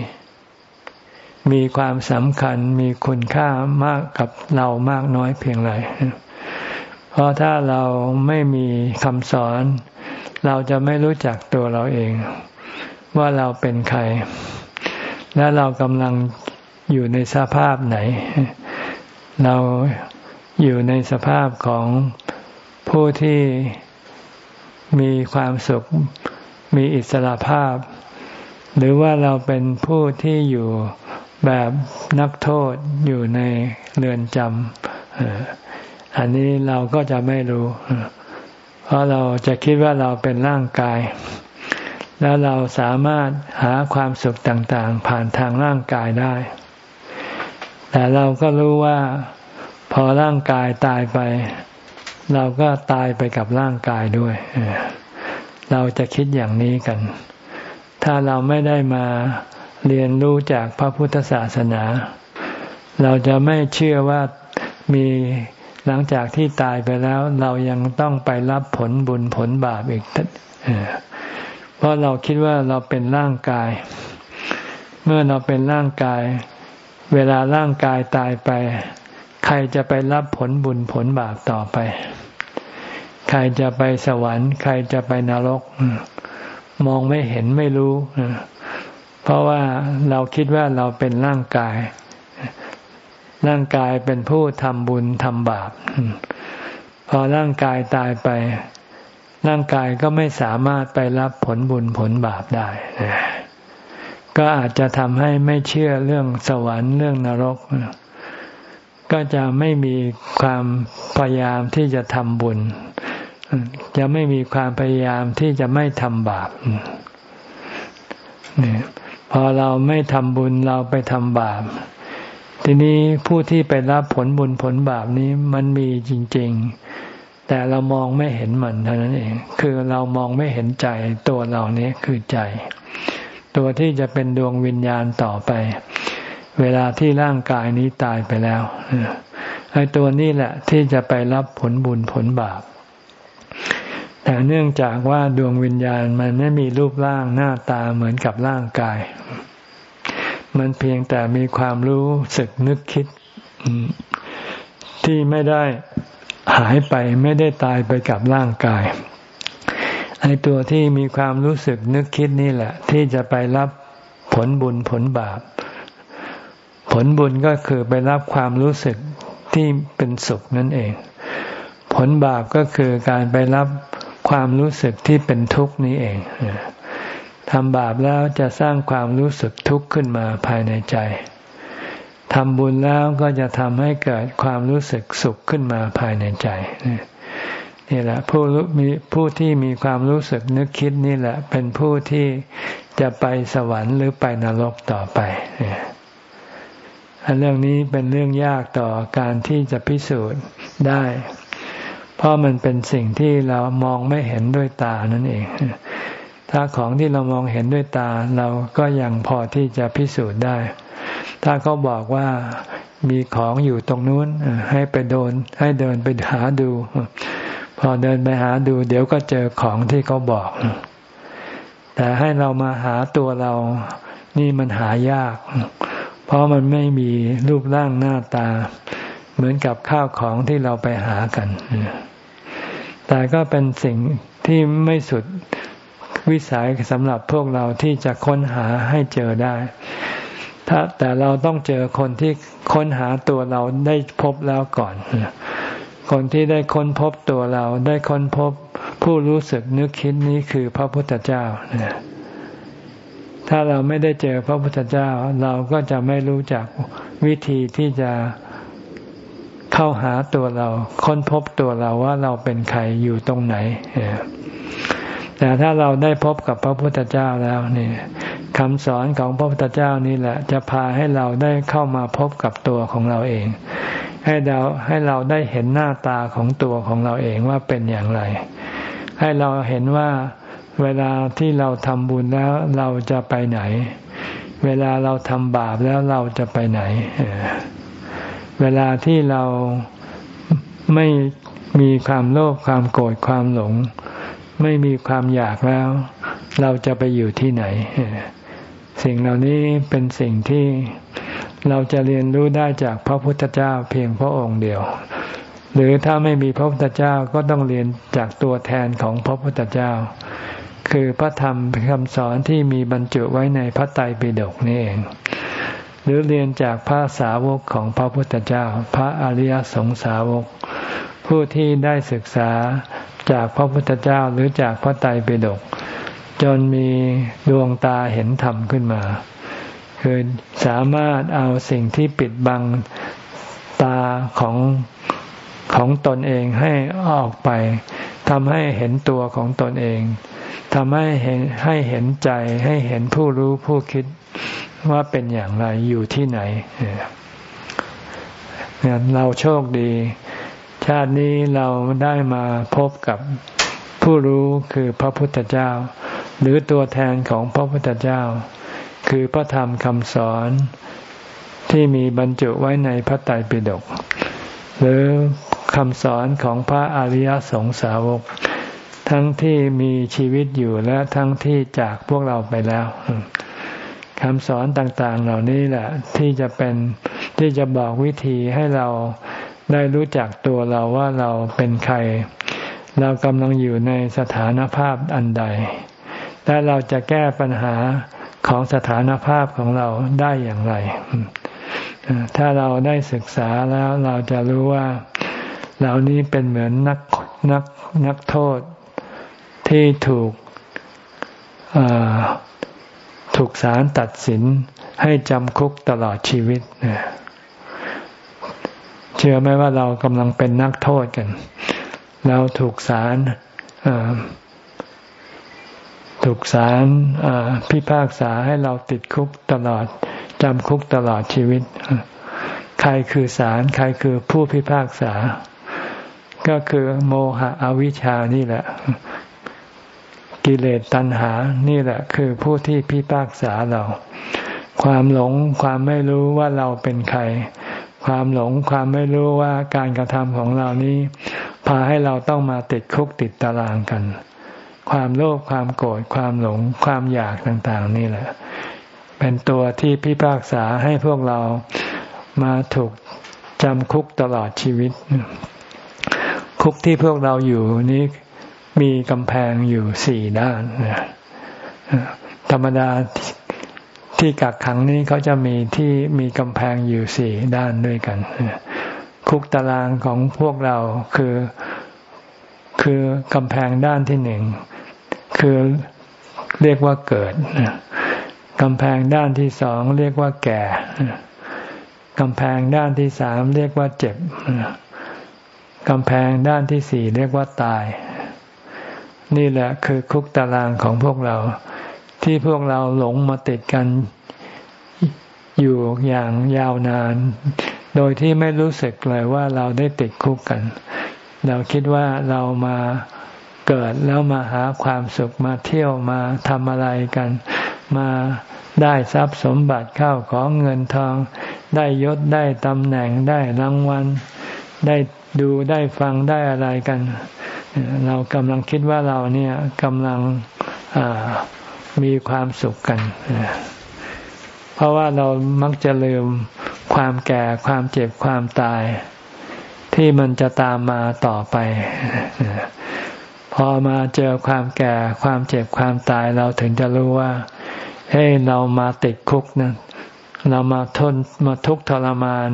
มีความสำคัญมีคุณค่ามากกับเรามากน้อยเพียงไรเพราะถ้าเราไม่มีคำสอน เราจะไม่รู้จักตัวเราเอง ว่าเราเป็นใคร และเรากำลังอยู่ในสภาพไหน เราอยู่ในสภาพของผู้ที่มีความสุขมีอิสระภาพ หรือว่าเราเป็นผู้ที่อยู่ แบบนักโทษอยู่ในเรือนจำอันนี้เราก็จะไม่รู้ เพราะเราจะคิดว่าเราเป็นร่างกาย แล้วเราสามารถหาความสุขต่างๆ ผ่านทางร่างกายได้ แต่เราก็รู้ว่าพอร่างกายตายไป เราก็ตายไปกับร่างกายด้วยเราจะคิดอย่างนี้กัน ถ้าเราไม่ได้มา เรียนรู้จากพระพุทธศาสนา เราจะไม่เชื่อว่ามีหลังจากที่ตายไปแล้ว เรายังต้องไปรับผลบุญผลบาปอีกเพราะเราคิดว่าเราเป็นร่างกาย เมื่อเราเป็นร่างกาย เวลาร่างกายตายไป ใครจะไปรับผลบุญผลบาปต่อไป ใครจะไปสวรรค์ ใครจะไปนรก มองไม่เห็นไม่รู้ เพราะว่าเราคิดว่าเราเป็นร่างกาย ร่างกายเป็นผู้ทำบุญทำบาป พอร่างกายตายไป ร่างกายก็ไม่สามารถไปรับผลบุญผลบาปได้ ก็อาจจะทำให้ไม่เชื่อเรื่องสวรรค์เรื่องนรก ก็จะไม่มีความพยายามที่จะทำบุญ จะไม่มีความพยายามที่จะไม่ทำบาปเนี่ย พอเราไม่ทำบุญเราไปทำบาป ทีนี้ผู้ที่ไปรับผลบุญผลบาปนี้มันมีจริง ๆ แต่เรามองไม่เห็นมันเท่านั้นเองคือเรามองไม่เห็นใจตัวเรานี้คือใจ ตัวที่จะเป็นดวงวิญญาณต่อไป เวลาที่ร่างกายนี้ตายไปแล้วไอ้ตัวนี้แหละที่จะไปรับผลบุญผลบาป แต่เนื่องจากว่าดวงวิญญาณมันไม่มีรูปร่างหน้าตาเหมือนกับร่างกาย มันเพียงแต่มีความรู้สึกนึกคิด ที่ไม่ได้หายไปไม่ได้ตายไปกับร่างกาย ไอ้ตัวที่มีความรู้สึกนึกคิดนี่แหละ ที่จะไปรับผลบุญผลบาป ผลบุญก็คือไปรับความรู้สึกที่เป็นสุขนั่นเอง ผลบาปก็คือการไปรับ ความรู้สึกที่เป็นทุกข์นี้เองทำบาปแล้วจะสร้างความรู้สึกทุกข์ขึ้นมาภายในใจทำบุญแล้วก็จะทำให้เกิดความรู้สึกสุขขึ้นมาภายในใจนี่แหละผู้มีผู้ที่มีความรู้สึกนึกคิดนี่แหละ เป็นผู้ที่จะไปสวรรค์หรือไปนรกต่อไปเนี่ยเรื่องนี้เป็นเรื่องยากต่อการที่จะพิสูจน์ได้ เพราะมันเป็นสิ่งที่เรามองไม่เห็นด้วยตานั่นเอง ถ้าของที่เรามองเห็นด้วยตา เราก็ยังพอที่จะพิสูจน์ได้ ถ้าเขาบอกว่ามีของอยู่ตรงนู้นให้ไปโดน ให้เดินไปหาดู พอเดินไปหาดู เดี๋ยวก็เจอของที่เขาบอก แต่ให้เรามาหาตัวเรานี่มันหายาก เพราะมันไม่มีรูปร่างหน้าตา เหมือนกับข้าวของที่เราไปหากัน แต่ก็เป็นสิ่งที่ไม่สุดวิสัยสำหรับพวกเราที่จะค้นหาให้เจอได้ ถ้าแต่เราต้องเจอคนที่ค้นหาตัวเราได้พบแล้วก่อน คนที่ได้ค้นพบตัวเราได้ค้นพบผู้รู้สึกนึกคิดนี้คือพระพุทธเจ้า ถ้าเราไม่ได้เจอพระพุทธเจ้า เราก็จะไม่รู้จักวิธีที่จะ เข้าหาตัวเรา ค้นพบตัวเราว่าเราเป็นใครอยู่ตรงไหนแต่ถ้าเราได้พบกับพระพุทธเจ้าแล้วนี่คำสอนของพระพุทธเจ้านี่แหละ จะพาให้เราได้เข้ามาพบกับตัวของเราเอง ให้เราให้เราได้เห็นหน้าตาของตัวของเราเองว่าเป็นอย่างไร ให้เราเห็นว่าเวลาที่เราทำบุญแล้วเราจะไปไหน เวลาเราทำบาปแล้วเราจะไปไหน เวลาที่เราไม่มีความโลภความโกรธความหลง ไม่มีความอยากแล้ว เราจะไปอยู่ที่ไหน สิ่งเหล่านี้เป็นสิ่งที่เราจะเรียนรู้ได้จากพระพุทธเจ้าเพียงพระองค์เดียว หรือถ้าไม่มีพระพุทธเจ้าก็ต้องเรียนจากตัวแทนของพระพุทธเจ้า คือพระธรรมคำสอนที่มีบรรจุไว้ในพระไตรปิฎกนี่เอง หรือเรียนจากพระสาวกของพระพุทธเจ้า พระอริยสงสาวก ผู้ที่ได้ศึกษาจากพระพุทธเจ้าหรือจากพระไตรปิฎกจนมีดวงตาเห็นธรรมขึ้นมา คือสามารถเอาสิ่งที่ปิดบังตาของของตนเองให้ออกไปทำให้เห็นตัวของตนเองทำให้เห็นให้เห็นใจให้เห็นผู้รู้ผู้คิด ว่าเป็นอย่างไรอยู่ที่ไหนเนี่ยเราโชคดี ชาตินี้เราได้มาพบกับผู้รู้คือพระพุทธเจ้า หรือตัวแทนของพระพุทธเจ้า คือพระธรรมคำสอนที่มีบรรจุไว้ในพระไตรปิฎกหรือคำสอนของพระอริยสงสาวก ทั้งที่มีชีวิตอยู่และทั้งที่จากพวกเราไปแล้ว คำสอนต่างๆ เหล่านี้แหละที่จะเป็นที่จะบอกวิธีให้เราได้รู้จักตัวเราว่าเราเป็นใคร เรากำลังอยู่ในสถานภาพอันใด และเราจะแก้ปัญหาของสถานภาพของเราได้อย่างไร ถ้าเราได้ศึกษาแล้วเราจะรู้ว่าเหล่านี้เป็นเหมือนนักนักนักโทษที่ถูก ถูกศาลตัดสินให้จำคุกตลอดชีวิตเชื่อไหมว่าเรากำลังเป็นนักโทษกัน เราถูกศาลถูกศาลพิพากษาให้เราติดคุกตลอดจำคุกตลอดชีวิต ใครคือศาลใครคือผู้พิพากษา ก็คือโมหะอวิชชานี่แหละ กิเลสตัณหานี่แหละคือผู้ที่พิพากษาเรา ความหลงความไม่รู้ว่าเราเป็นใคร ความหลงความไม่รู้ว่าการกระทำของเรานี้ พาให้เราต้องมาติดคุกติดตารางกัน ความโลภความโกรธความหลงความอยากต่างๆ นี่แหละ เป็นตัวที่พิพากษาให้พวกเรามาถูกจำคุกตลอดชีวิต คุกที่พวกเราอยู่นี้ มีกำแพงอยู่สี่ด้านธรรมดาที่กักขังนี้เขาจะมีที่มีกำแพงอยู่สี่ด้านด้วยกัน คุกตารางของพวกเราคือคือกำแพงด้านที่หนึ่งคือเรียกว่าเกิดกำแพงด้านที่สองเรียกว่าแก่กำแพงด้านที่สามเรียกว่าเจ็บกำแพงด้านที่สี่เรียกว่าตาย นี่แหละคือคุกตารางของพวกเรา ที่พวกเราหลงมาติดกันอยู่อย่างยาวนาน โดยที่ไม่รู้สึกเลยว่าเราได้ติดคุกกัน เราคิดว่าเรามาเกิดแล้วมาหาความสุขมาเที่ยวมาทำอะไรกัน มาได้ทรัพย์สมบัติเข้าของเงินทอง ได้ยศได้ตำแหน่งได้รางวัลได้ดูได้ฟังได้อะไรกัน เรากำลังคิดว่าเราเนี่ยกำลังมีความสุขกัน เพราะว่าเรามักจะลืมความแก่ความเจ็บความตาย ที่มันจะตามมาต่อไป พอมาเจอความแก่ความเจ็บความตายเราถึงจะรู้ว่า เฮ้เรามาติดคุกนะเรามาทนมาทุกข์ทรมาน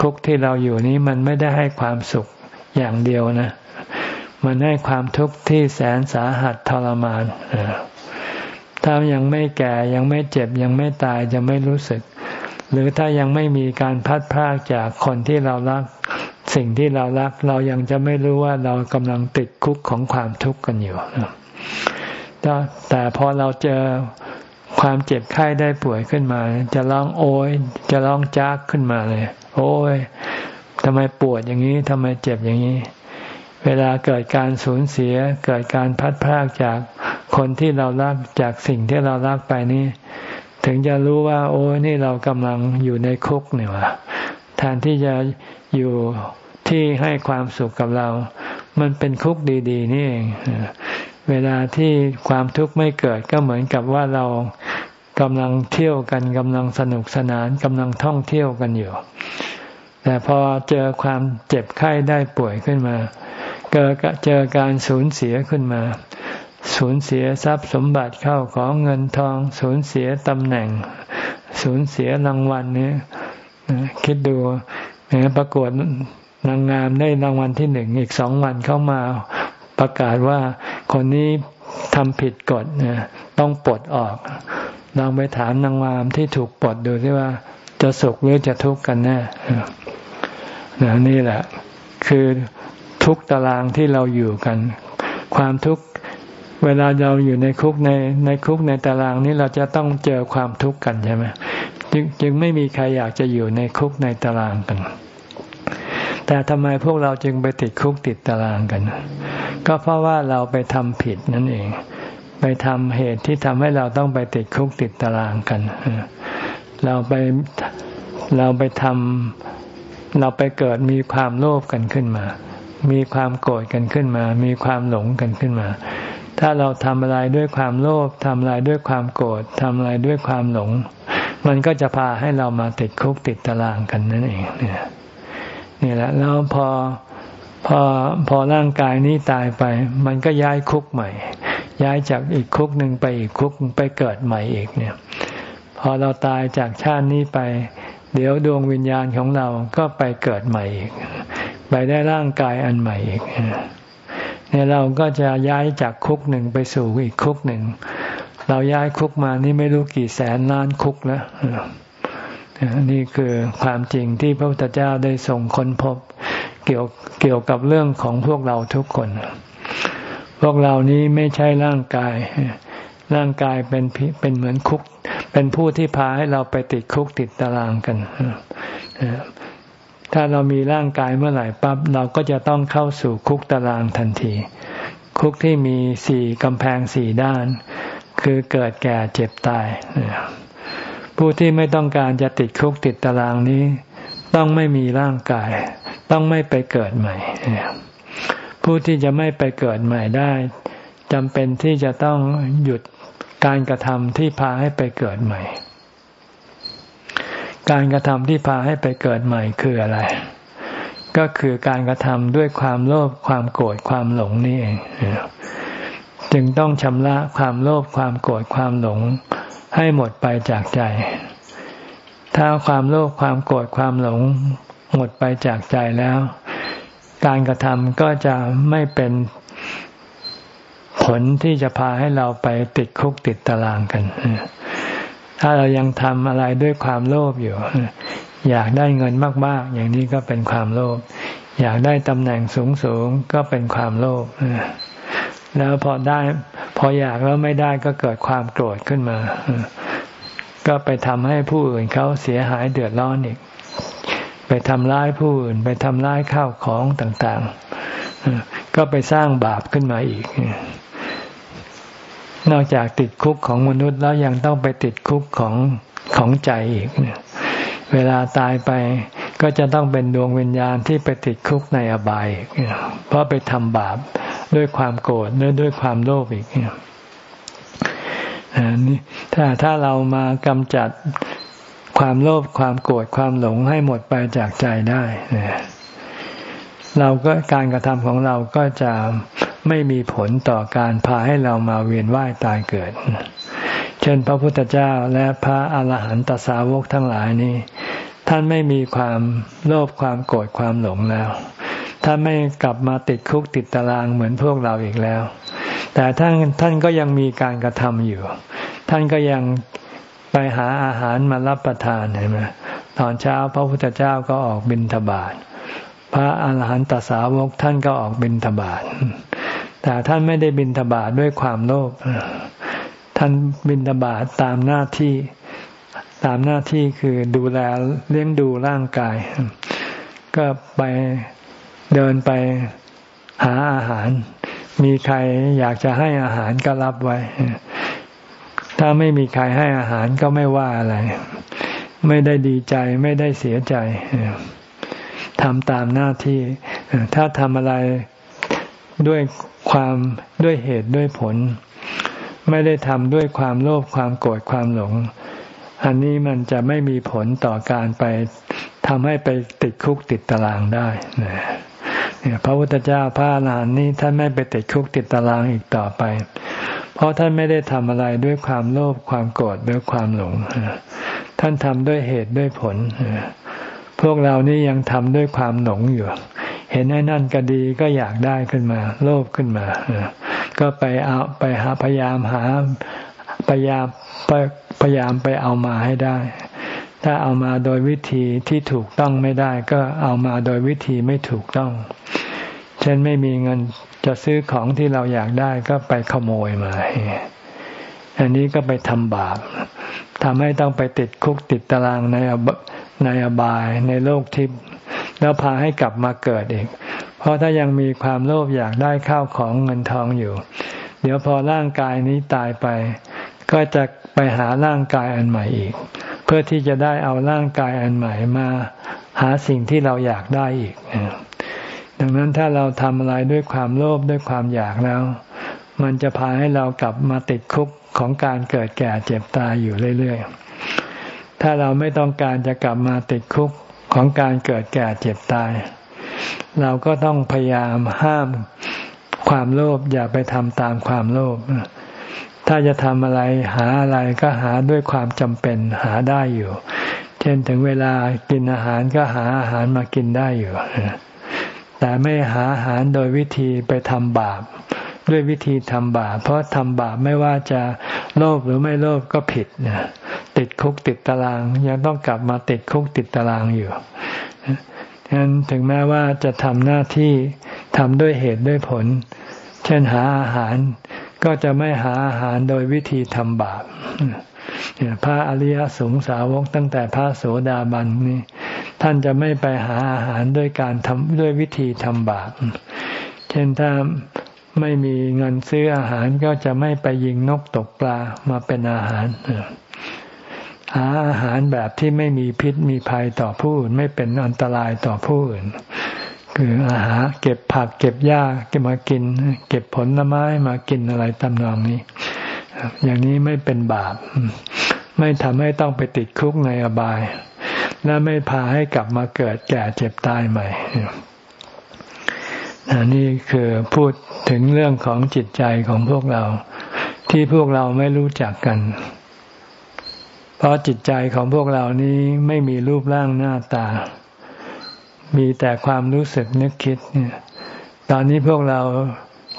คุกที่เราอยู่นี้มันไม่ได้ให้ความสุขอย่างเดียวนะ มันให้ความทุกข์ที่แสนสาหัสทรมานถ้ายังไม่แก่ยังไม่เจ็บยังไม่ตายจะไม่รู้สึก หรือถ้ายังไม่มีการพัดพรากจากคนที่เรารัก สิ่งที่เรารัก เรายังจะไม่รู้ว่าเรากำลังติดคุกของความทุกข์กันอยู่แต่พอเราเจอความเจ็บไข้ได้ป่วยขึ้นมา จะร้องโอยจะร้องจากขึ้นมาเลย โอ้ยทำไมปวดอย่างนี้ทำไมเจ็บอย่างนี้ เวลาเกิดการสูญเสียเกิดการพัดพรากจากคนที่เรารักจากสิ่งที่เรารักไปนี่ ถึงจะรู้ว่า โอ้นี่เรากำลังอยู่ในคุกเนี่ยวะแทนที่จะอยู่ที่ให้ความสุขกับเรา มันเป็นคุกดี ๆ นี่เองเวลาที่ความทุกข์ไม่เกิดก็เหมือนกับว่าเรากำลังเที่ยวกันกำลังสนุกสนานกำลังท่องเที่ยวกันอยู่ แต่พอเจอความเจ็บไข้ได้ป่วยขึ้นมา เกิดเจอการสูญเสียขึ้นมา สูญเสียทรัพย์สมบัติเข้าของเงินทอง สูญเสียตำแหน่ง สูญเสียรางวัลเนี้คิดดูประกวดนางงามได้รางวัลที่หนึ่งอีกสองวันเข้ามาประกาศว่าคนนี้ทำผิดกฎเนี่ยต้องปลดออกลองไปถามนางงามที่ถูกปลดดูที่ว่าจะสุขหรือจะทุกข์กันแน่นี่แหละ คือ ทุกตารางที่เราอยู่กัน ความทุกข์เวลาเราอยู่ในคุกในในคุกในตารางนี้เราจะต้องเจอความทุกข์กันใช่ไหมจึงจึงไม่มีใครอยากจะอยู่ในคุกในตารางกัน แต่ทำไมพวกเราจึงไปติดคุกติดตารางกัน ก็เพราะว่าเราไปทำผิดนั่นเอง ไปทำเหตุที่ทำให้เราต้องไปติดคุกติดตารางกัน เราไปเราไปทำเราไปเกิดมีความโลภกันขึ้นมา มีความโกรธกันขึ้นมา มีความหลงกันขึ้นมา ถ้าเราทำอะไรด้วยความโลภทำอะไรด้วยความโกรธทำอะไรด้วยความหลง มันก็จะพาให้เรามาติดคุกติดตารางกันนั่นเองเนี่ยนี่แหละแล้วพอพอพอร่างกายนี้ตายไป มันก็ย้ายคุกใหม่ ย้ายจากอีกคุกหนึ่งไปอีกคุกไปเกิดใหม่อีกเนี่ย พอเราตายจากชาตินี้ไป เดี๋ยวดวงวิญญาณของเราก็ไปเกิดใหม่อีก ไปได้ร่างกายอันใหม่อีกเนี่ยเราก็จะย้ายจากคุกหนึ่งไปสู่อีกคุกหนึ่ง เราย้ายคุกมานี่ไม่รู้กี่แสนล้านคุกแล้วนี่คือความจริงที่พระพุทธเจ้าได้ส่งค้นพบเกี่ยวเกี่ยวกับเรื่องของพวกเราทุกคน พวกเรานี้ไม่ใช่ร่างกาย ร่างกายเป็นเป็นเหมือนคุก เป็นผู้ที่พาให้เราไปติดคุกติดตารางกัน ถ้าเรามีร่างกายเมื่อไหร่ปั๊บเราก็จะต้องเข้าสู่คุกตารางทันที คุกที่มีสี่กำแพงสี่ด้าน คือเกิดแก่เจ็บตาย ผู้ที่ไม่ต้องการจะติดคุกติดตารางนี้ ต้องไม่มีร่างกาย ต้องไม่ไปเกิดใหม่ ผู้ที่จะไม่ไปเกิดใหม่ได้จำเป็นที่จะต้องหยุดการกระทำที่พาให้ไปเกิดใหม่ การกระทำที่พาให้ไปเกิดใหม่คืออะไร ก็คือการกระทำด้วยความโลภความโกรธความหลงนี่เองจึงต้องชำระความโลภความโกรธความหลง ให้หมดไปจากใจ ถ้าความโลภความโกรธความหลง หมดไปจากใจแล้ว การกระทำก็จะไม่เป็นผลที่จะพาให้เราไปติดคุกติดตารางกัน ถ้าเรายังทำอะไรด้วยความโลภอยู่ อยากได้เงินมาก ๆ อย่างนี้ก็เป็นความโลภอยากได้ตำแหน่งสูง ๆ ก็เป็นความโลภแล้วพอได้พออยากแล้วไม่ได้ก็เกิดความโกรธขึ้นมา ก็ไปทำให้ผู้อื่นเขาเสียหายเดือดร้อนอีก ไปทำร้ายผู้อื่น ไปทำร้ายข้าวของต่าง ๆ ก็ไปสร้างบาปขึ้นมาอีก นอกจากติดคุกของมนุษย์แล้วยังต้องไปติดคุกของของใจอีก เวลาตายไปก็จะต้องเป็นดวงวิญญาณที่ไปติดคุกในอบาย เพราะไปทำบาปด้วยความโกรธหรือด้วยความโลภอีกนี่ถ้าถ้าเรามากำจัดความโลภความโกรธความหลงให้หมดไปจากใจได้ เราก็การกระทำของเราก็จะ ไม่มีผลต่อการพาให้เรามาเวียนว่ายตายเกิด เช่นพระพุทธเจ้าและพระอาหารหันตสาวกทั้งหลายนี้ ท่านไม่มีความโลภความโกรธความหลงแล้ว ท่านไม่กลับมาติดคุกติดตารางเหมือนพวกเราอีกแล้ว แต่ท่านท่านก็ยังมีการกระทำอยู่ ท่านก็ยังไปหาอาหารมารับประทานเห็นไหมตอนเช้าพระพุทธเจ้าก็ออกบิณฑบาตพระอาหารหันตสาวกท่านก็ออกบิณฑบาต แต่ท่านไม่ได้บิณฑบาตด้วยความโลภท่านบิณฑบาตตามหน้าที่ตามหน้าที่คือดูแลเลี้ยงดูร่างกาย ก็ไปเดินไปหาอาหาร มีใครอยากจะให้อาหารก็รับไว้ ถ้าไม่มีใครให้อาหารก็ไม่ว่าอะไร ไม่ได้ดีใจไม่ได้เสียใจทำตามหน้าที่ ถ้าทำอะไร ด้วยความด้วยเหตุด้วยผล ไม่ได้ทำด้วยความโลภความโกรธความหลง อันนี้มันจะไม่มีผลต่อการไปทำให้ไปติดคุกติดตารางได้เนี่ยพระพุทธเจ้าพระอรหันต์นี้ท่านไม่ไปติดคุกติดตารางอีกต่อไป เพราะท่านไม่ได้ทำอะไรด้วยความโลภความโกรธด้วยความหลง ท่านทำด้วยเหตุด้วยผล พวกเรานี่ยังทำด้วยความหลงอยู่ เห็นไอ้นั่นก็ดีก็อยากได้ขึ้นมา โลภขึ้นมาก็ไปเอาไปหาพยายามหาพยายามพยายามไปเอามาให้ได้ ถ้าเอามาโดยวิธีที่ถูกต้องไม่ได้ ก็เอามาโดยวิธีไม่ถูกต้อง เช่นไม่มีเงินจะซื้อของที่เราอยากได้ก็ไปขโมยมาอันนี้ก็ไปทำบาปทำให้ต้องไปติดคุกติดตารางในในอบายในโลกทิพย์ แล้วพาให้กลับมาเกิดอีก เพราะถ้ายังมีความโลภอยากได้ข้าวของเงินทองอยู่ เดี๋ยวพอร่างกายนี้ตายไป ก็จะไปหาร่างกายอันใหม่อีก เพื่อที่จะได้เอาร่างกายอันใหม่มาหาสิ่งที่เราอยากได้อีก ดังนั้นถ้าเราทำอะไรด้วยความโลภด้วยความอยากแล้ว มันจะพาให้เรากลับมาติดคุกของการเกิดแก่เจ็บตายอยู่เรื่อยๆ ถ้าเราไม่ต้องการจะกลับมาติดคุก ของการเกิดแก่เจ็บตาย เราก็ต้องพยายามห้ามความโลภอย่าไปทำตามความโลภถ้าจะทำอะไรหาอะไรก็หาด้วยความจำเป็นหาได้อยู่ เช่นถึงเวลากินอาหารก็หาอาหารมากินได้อยู่ แต่ไม่หาอาหารโดยวิธีไปทำบาป ด้วยวิธีทำบาปเพราะทำบาปไม่ว่าจะโลภหรือไม่โลภก็ผิดนะติดคุกติดตาราง ยังต้องกลับมาติดคุกติดตารางอยู่ฉะนั้นถึงแม้ว่าจะทำหน้าที่ทำด้วยเหตุด้วยผล เช่นหาอาหารก็จะไม่หาอาหารโดยวิธีทำบาปพระอริยสงสาวกตั้งแต่พระโสดาบันนี่ท่านจะไม่ไปหาอาหารด้วยการทำด้วยวิธีทำบาป เช่นถ้า ไม่มีเงินซื้ออาหารก็จะไม่ไปยิงนกตกปลามาเป็นอาหารหาอาหารแบบที่ไม่มีพิษมีภัยต่อผู้อื่นไม่เป็นอันตรายต่อผู้อื่น คืออาหารเก็บผักเก็บหญ้าเก็บมากิน เก็บผลไม้มากินอะไรตำนองนี้ อย่างนี้ไม่เป็นบาป ไม่ทำให้ต้องไปติดคุกในอบาย และไม่พาให้กลับมาเกิดแก่เจ็บตายใหม่ นี่คือพูดถึงเรื่องของจิตใจของพวกเรา ที่พวกเราไม่รู้จักกัน เพราะจิตใจของพวกเรานี้ไม่มีรูปร่างหน้าตา มีแต่ความรู้สึกนึกคิดเนี่ยตอนนี้พวกเรา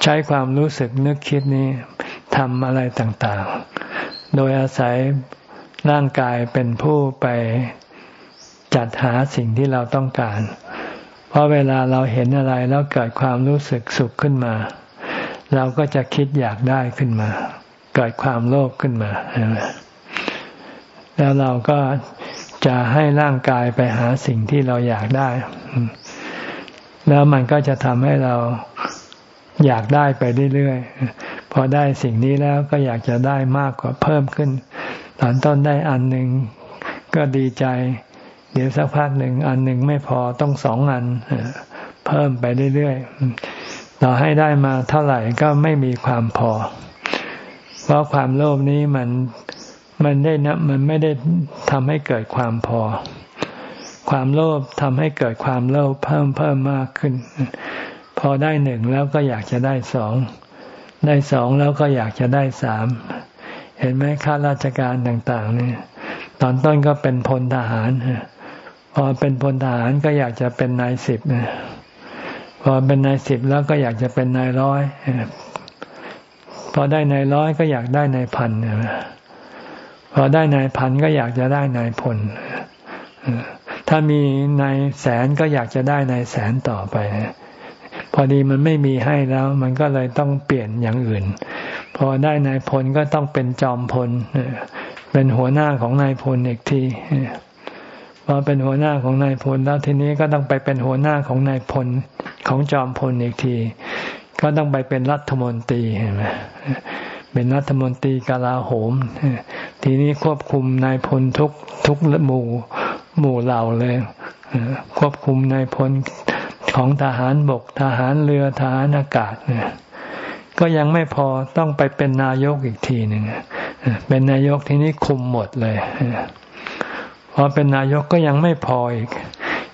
ใช้ความรู้สึกนึกคิดนี้ทำอะไรต่างๆ โดยอาศัยร่างกายเป็นผู้ไปจัดหาสิ่งที่เราต้องการ เพราะเวลาเราเห็นอะไรแล้วเกิดความรู้สึกสุขขึ้นมา เราก็จะคิดอยากได้ขึ้นมา เกิดความโลภขึ้นมาใช่ไหมแล้วเราก็จะให้ร่างกายไปหาสิ่งที่เราอยากได้ แล้วมันก็จะทำให้เราอยากได้ไปเรื่อยๆ พอได้สิ่งนี้แล้วก็อยากจะได้มากกว่าเพิ่มขึ้น ตอนต้นได้อันหนึ่งก็ดีใจ เดี๋ยวสักพักหนึ่งอันหนึ่งไม่พอต้องสองอันเพิ่มไปเรื่อยๆเราให้ได้มาเท่าไหร่ก็ไม่มีความพอ เพราะความโลภนี้มันมันได้นะมันไม่ได้ทำให้เกิดความพอ ความโลภทำให้เกิดความโลภเพิ่มเพิ่มมากขึ้น พอได้หนึ่งแล้วก็อยากจะได้สอง ได้สองแล้วก็อยากจะได้สาม เห็นไหมข้าราชการต่างๆนี่ตอนต้นก็เป็นพลทหาร พอเป็นพลทหารก็อยากจะเป็นนายสิบพอเป็นนายสิบแล้วก็อยากจะเป็นนายร้อยพอได้นายร้อยก็อยากได้นายพันพอได้นายพันก็อยากจะได้นายพลถ้ามีนายแสนก็อยากจะได้นายแสนต่อไป พอดีมันไม่มีให้แล้ว มันก็เลยต้องเปลี่ยนอย่างอื่น พอได้นายพลก็ต้องเป็นจอมพลเป็นหัวหน้าของนายพลอีกที อเป็นหัวหน้าของนายพลแล้วทีนี้ก็ต้องไปเป็นหัวหน้าของนายพลของจอมพลอีกที ก็ต้องไปเป็นรัฐมนตรีเห็นไหมเป็นรัฐมนตรีกลาโหม ทีนี้ควบคุมนายพลทุกทุกหมู่หมู่เหล่าเลยควบคุมนายพลของทหารบกทหารเรือทหารอากาศเนี่ยก็ยังไม่พอต้องไปเป็นนายกอีกทีหนึ่งเป็นนายกทีนี้คุมหมดเลย พอเป็นนายกก็ยังไม่พออีก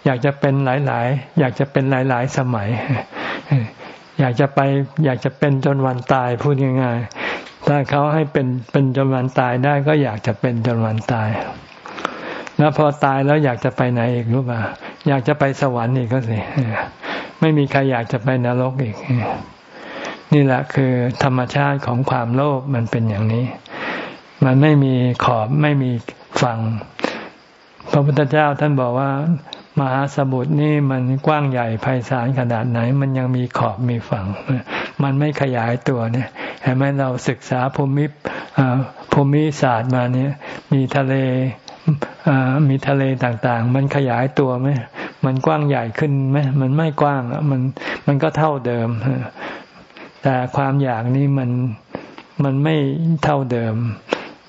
อยากจะเป็นหลาย ๆ อยากจะเป็นหลาย ๆ สมัย อยากจะไป อยากจะเป็นจนวันตายพูดง่ายๆถ้าเขาให้เป็นเป็นจนวันตายได้ก็อยากจะเป็นจนวันตาย แล้วพอตายแล้วอยากจะไปไหนอีกรู้ป่ะอยากจะไปสวรรค์อีกก็สิไม่มีใครอยากจะไปนรกอีก นี่แหละคือธรรมชาติของความโลภมันเป็นอย่างนี้ มันไม่มีขอบไม่มีฝั่ง พระพุทธเจ้าท่านบอกว่ามหาสมุทรนี่มันกว้างใหญ่ไพศาลขนาดไหน มันยังมีขอบมีฝั่ง มันไม่ขยายตัวเนี่ยเห็นไหมเราศึกษาภูมิภูมิศาสตร์มาเนี่ยมีทะเลมีทะเลต่างๆ มันขยายตัวไหมมันกว้างใหญ่ขึ้นไหมมันไม่กว้างมันมันก็เท่าเดิม แต่ความอยากนี้มันมันไม่เท่าเดิม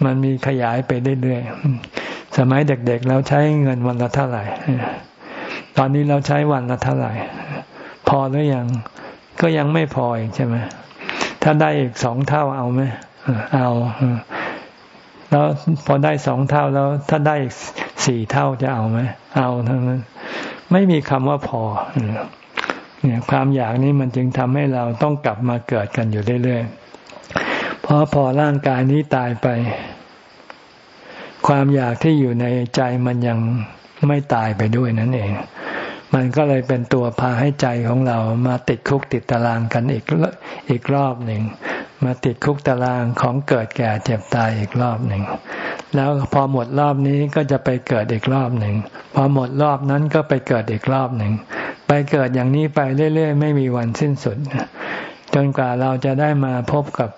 มันมีขยายไปเรื่อยๆ สมัยเด็กๆเราใช้เงินวันละเท่าไหร่ ตอนนี้เราใช้วันละเท่าไหร่ พอหรือยัง ก็ยังไม่พออีกใช่ไหมถ้าได้อีกสองเท่าเอาไหมเอาแล้วพอได้สองเท่าแล้ว ถ้าได้อีกสี่เท่าจะเอาไหมเอาทั้งนั้น ไม่มีคำว่าพอเนี่ยความอยากนี้มันจึงทำให้เราต้องกลับมาเกิดกันอยู่เรื่อยๆเพราะพอร่างกายนี้ตายไป ความอยากที่อยู่ในใจมันยังไม่ตายไปด้วยนั่นเอง มันก็เลยเป็นตัวพาให้ใจของเรามาติดคุกติดตารางกันอีกอีกรอบหนึ่ง มาติดคุกตารางของเกิดแก่เจ็บตายอีกรอบหนึ่ง แล้วพอหมดรอบนี้ก็จะไปเกิดอีกรอบหนึ่ง พอหมดรอบนั้นก็ไปเกิดอีกรอบหนึ่ง ไปเกิดอย่างนี้ไปเรื่อยๆ ไม่มีวันสิ้นสุดจนกว่าเราจะได้มาพบกับ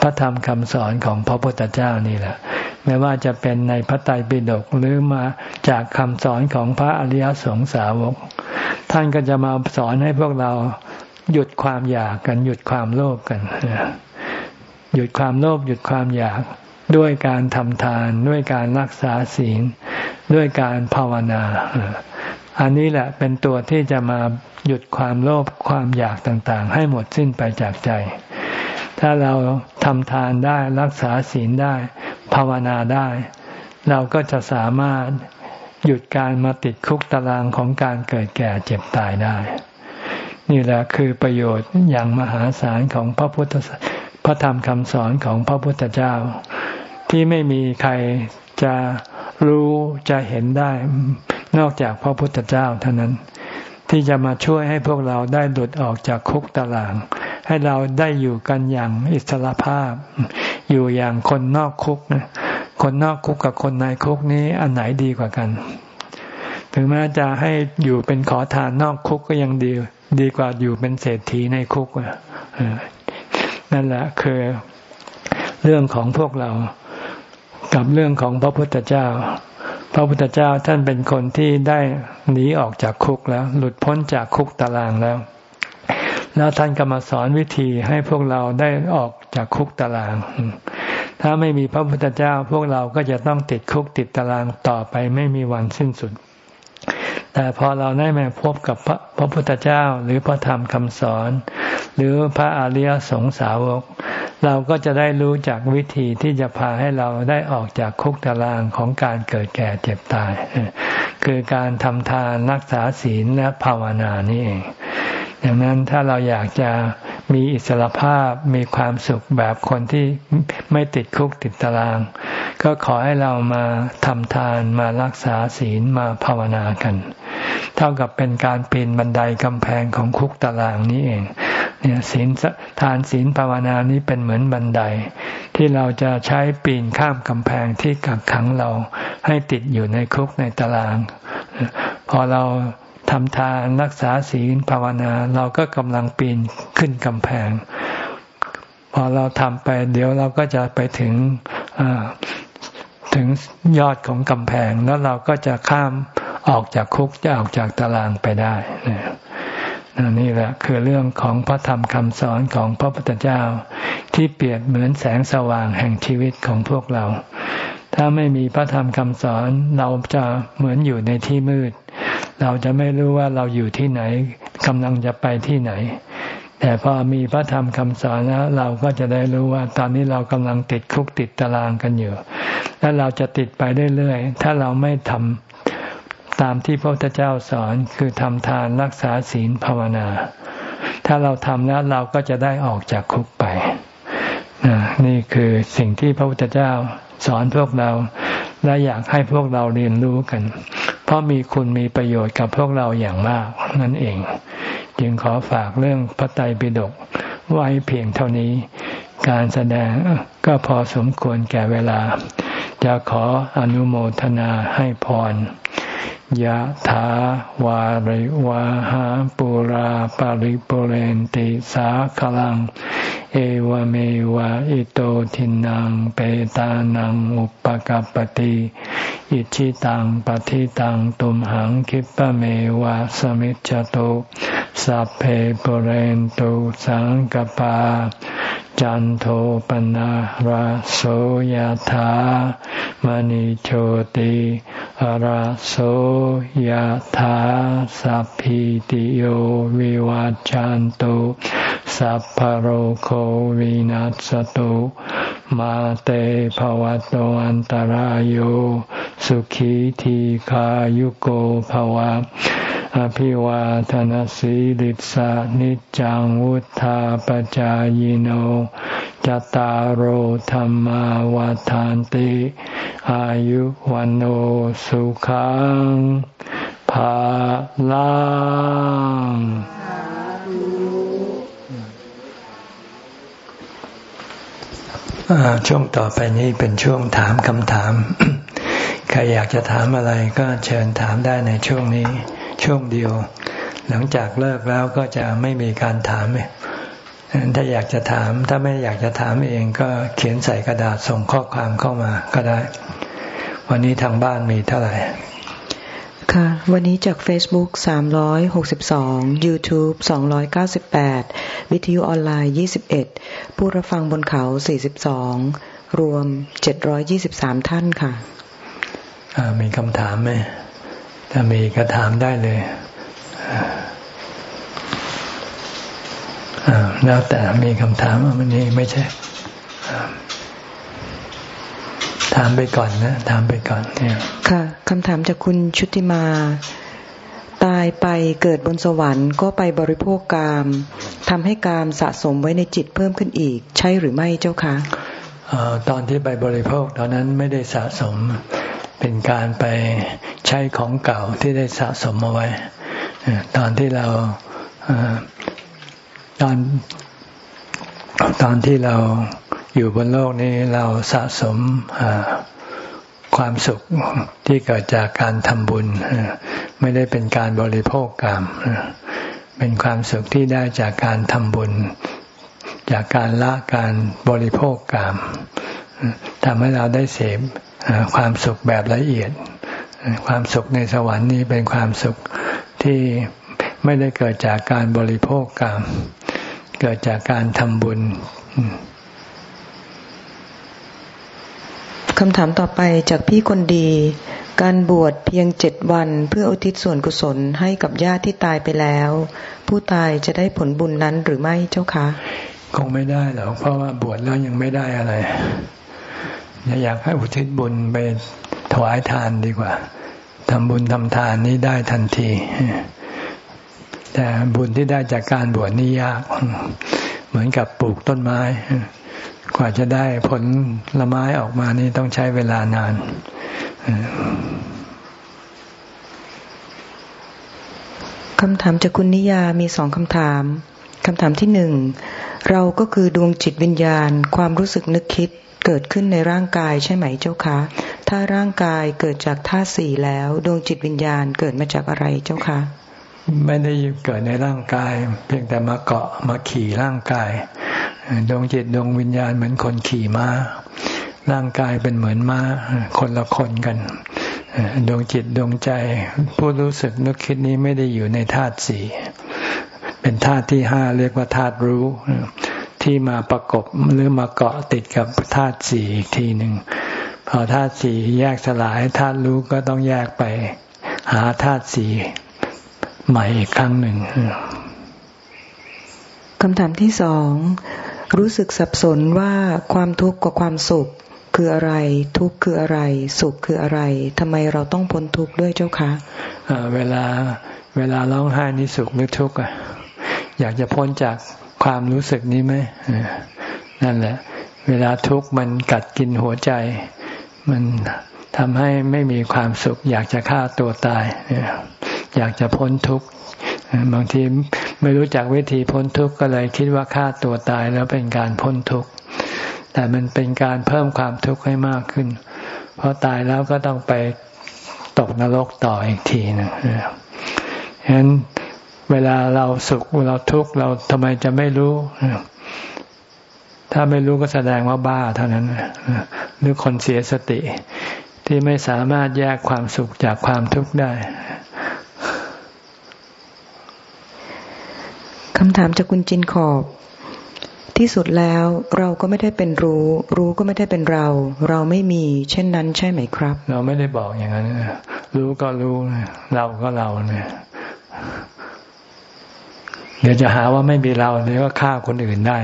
พระธรรมคำสอนของพระพุทธเจ้านี่แหละ ไม่ว่าจะเป็นในพระไตรปิฎกหรือมาจากคำสอนของพระอริยสงสาวก ท่านก็จะมาสอนให้พวกเราหยุดความอยากกัน หยุดความโลภกันหยุดความโลภหยุดความอยากด้วยการทำทานด้วยการรักษาศีล ด้วยการภาวนา อันนี้แหละเป็นตัวที่จะมาหยุดความโลภความอยากต่างๆ ให้หมดสิ้นไปจากใจ ถ้าเราทำทานได้รักษาศีลได้ ภาวนาได้ เราก็จะสามารถหยุดการมาติดคุกตารางของการเกิดแก่เจ็บตายได้ นี่แหละคือประโยชน์อย่างมหาศาลของพระพุทธพระธรรมคำสอนของพระพุทธเจ้า ที่ไม่มีใครจะรู้จะเห็นได้นอกจากพระพุทธเจ้าเท่านั้น ที่จะมาช่วยให้พวกเราได้หลุดออกจากคุกตาราง ให้เราได้อยู่กันอย่างอิสระภาพ อยู่อย่างคนนอกคุกคนนอกคุกกับคนในคุกนี้อันไหนดีกว่ากัน ถึงแม้จะให้อยู่เป็นขอทานนอกคุกก็ยังดีดีกว่าอยู่เป็นเศรษฐีในคุกนั่นแหละคือเรื่องของพวกเรากับเรื่องของพระพุทธเจ้า พระพุทธเจ้าท่านเป็นคนที่ได้หนีออกจากคุกแล้ว หลุดพ้นจากคุกตารางแล้ว แล้วท่านก็มาสอนวิธีให้พวกเราได้ออกจากคุกตาราง ถ้าไม่มีพระพุทธเจ้า พวกเราก็จะต้องติดคุกติดตารางต่อไปไม่มีวันสิ้นสุด แต่พอเราได้มาพบกับพระพระพุทธเจ้าหรือพระธรรมคำสอน หรือพระอริยสงสาวก เราก็จะได้รู้จากวิธีที่จะพาให้เราได้ออกจากคุกตารางของการเกิดแก่เจ็บตาย คือการทำทานรักษาศีลและภาวนานี่เอง ดังนั้นถ้าเราอยากจะมีอิสรภาพมีความสุขแบบคนที่ไม่ติดคุกติดตาราง ก็ขอให้เรามาทำทานมารักษาศีลมาภาวนากัน เท่ากับเป็นการปีนบันไดกำแพงของคุกตารางนี้เองเนี่ยศีลทานศีลภาวนานี้เป็นเหมือนบันได ที่เราจะใช้ปีนข้ามกำแพงที่กักขังเราให้ติดอยู่ในคุกในตาราง พอเรา ทำทานรักษาศีลภาวนา เราก็กำลังปีนขึ้นกำแพง พอเราทำไป เดี๋ยวเราก็จะไปถึงถึงยอดของกำแพง แล้วเราก็จะข้ามออกจากคุกจะออกจากตารางไปได้นี่แหละคือเรื่องของพระธรรมคำสอนของพระพุทธเจ้า ที่เปรียบเหมือนแสงสว่างแห่งชีวิตของพวกเรา ถ้าไม่มีพระธรรมคำสอนเราจะเหมือนอยู่ในที่มืด เราจะไม่รู้ว่าเราอยู่ที่ไหนกำลังจะไปที่ไหน แต่พอมีพระธรรมคำสอนแล้วเราก็จะได้รู้ว่าตอนนี้เรากำลังติดคุกติดตารางกันอยู่ และเราจะติดไปเรื่อยๆ ถ้าเราไม่ทำตามที่พระพุทธเจ้าสอนคือทำทานรักษาศีลภาวนา ถ้าเราทำแล้วเราก็จะได้ออกจากคุกไปนี่คือสิ่งที่พระพุทธเจ้าสอนพวกเราและอยากให้พวกเราเรียนรู้กัน เพราะมีคุณมีประโยชน์กับพวกเราอย่างมากนั่นเอง จึงขอฝากเรื่องพระไตรปิฎกไว้เพียงเท่านี้ การแสดงก็พอสมควรแก่เวลา จะขออนุโมทนาให้พรยะถาวาริวาหาปุราปาริปุเรนติสาคลัง เอวเมวะอิโตทินังเปตานังอุปกัปติอิชิตังปฏิตังตุมหังคิปะเมวะสมิจจโตสัพเพปเรนตุสังกปา จันโทปนะราโสยธามณิโชติราโสยธาสัพพิติโยวิวัจจันโตสัพพโรโควินัสตุมาเตภวัตวันตารโยสุขีทีขายุโกภวะ อภิวาทนสีลิสานิจังวุธาปจายโนจตารโหธรรมวาทานติ อายุวันโอสุขังภาลังช่วงต่อไปนี้เป็นช่วงถามคำถาม ใครอยากจะถามอะไรก็เชิญถามได้ในช่วงนี้ ช่วงเดียว หลังจากเลิกแล้วก็จะไม่มีการถามถ้าอยากจะถาม ถ้าไม่อยากจะถามเองก็เขียนใส่กระดาษส่งข้อความเข้ามาก็ได้ วันนี้ทางบ้านมีเท่าไหร่ค่ะวันนี้จาก Facebook 362 YouTube 298 วิทยุออนไลน์ 21 ผู้รับฟังบนเขา 42 รวม 723 ท่านค่ะ มีคำถามไหม ถ้ามีก็ถามได้เลยแล้วแต่มีคำถามวันนี้ไม่ใช่ ถามไปก่อนนะ ถามไปก่อนเนี่ยค่ะคำถามจากคุณชุติมา ตายไปเกิดบนสวรรค์ก็ไปบริโภคกามทำให้กามสะสมไว้ในจิตเพิ่มขึ้นอีก ใช่หรือไม่เจ้าคะอตอนที่ไปบริโภคตอนนั้นไม่ได้สะสม เป็นการไปใช้ของเก่าที่ได้สะสมมาไว้ ตอนที่เราตอนตอนที่เราอยู่บนโลกนี้เราสะสมความสุขที่เกิดจากการทำบุญ ไม่ได้เป็นการบริโภคกรรมเป็นความสุขที่ได้จากการทำบุญ จากการละการบริโภคกรรมทำให้เราได้เสพ ความสุขแบบละเอียด ความสุขในสวรรค์นี้เป็นความสุขที่ไม่ได้เกิดจากการบริโภคกรรม เกิดจากการทำบุญคำถามต่อไปจากพี่คนดี การบวชเพียงเจ็ดวันเพื่ออุทิศส่วนกุศลให้กับญาติที่ตายไปแล้ว ผู้ตายจะได้ผลบุญนั้นหรือไม่เจ้าคะ คงไม่ได้หรอกเพราะว่าบวชแล้วยังไม่ได้อะไร อยากให้อุทิศบุญไปถวายทานดีกว่าทำบุญทำทานนี้ได้ทันที แต่บุญที่ได้จากการบวชนี่ยาก เหมือนกับปลูกต้นไม้ กว่าจะได้ผลละไม้ออกมานี่ต้องใช้เวลานานคำถามจากคุณนิยามีสองคำถาม คำถามที่หนึ่ง เราก็คือดวงจิตวิญญาณ ความรู้สึกนึกคิด เกิดขึ้นในร่างกายใช่ไหมเจ้าคะ ถ้าร่างกายเกิดจากธาตุสี่แล้วดวงจิตวิญญาณเกิดมาจากอะไรเจ้าคะ ไม่ได้เกิดในร่างกาย เพียงแต่มาเกาะมาขี่ร่างกายดวงจิตดวงวิญญาณเหมือนคนขี่ม้า ร่างกายเป็นเหมือนม้าคนละคนกันดวงจิตดวงใจ ผู้รู้สึกนึกคิดนี้ไม่ได้อยู่ในธาตุสี่เป็นธาตุที่ห้าเรียกว่าธาตุรู้ ที่มาประกบหรือมาเกาะติดกับธาตุสี่อีกทีหนึ่งพอธาตุสี่แยกสลายธาตุรู้ก็ต้องแยกไป หาธาตุสี่ใหม่อีกครั้งหนึ่งคำถามที่สองรู้สึกสับสนว่าความทุกข์กับความสุขคืออะไร ทุกข์คืออะไร สุขคืออะไรทำไมเราต้องพ้นทุกข์ด้วยเจ้าคะเวลาเวลาร้องไห้นี่สุขหรือทุกข์อะอยากจะพ้นจาก ความรู้สึกนี้ไหมนั่นแหละ เวลาทุกข์มันกัดกินหัวใจ มันทำให้ไม่มีความสุข อยากจะฆ่าตัวตาย อยากจะพ้นทุกข์บางทีไม่รู้จักวิธีพ้นทุกข์ก็เลยคิดว่าฆ่าตัวตายแล้วเป็นการพ้นทุกข์แต่มันเป็นการเพิ่มความทุกข์ให้มากขึ้น เพราะตายแล้วก็ต้องไปตกนรกต่ออีกทีนึงฉะนั้น เวลาเราสุขเราทุกข์เราทำไมจะไม่รู้ ถ้าไม่รู้ก็แสดงว่าบ้าเท่านั้นหรือคนเสียสติ ที่ไม่สามารถแยกความสุขจากความทุกข์ได้คำถามจากคุณจินขอบ ที่สุดแล้วเราก็ไม่ได้เป็นรู้ รู้ก็ไม่ได้เป็นเรา เราไม่มี เช่นนั้นใช่ไหมครับ เราไม่ได้บอกอย่างนั้นรู้ก็รู้เราก็เราเนี่ย เดี๋ยวจะหาว่าไม่มีเราเดี๋ยวก็ฆ่าคนอื่นได้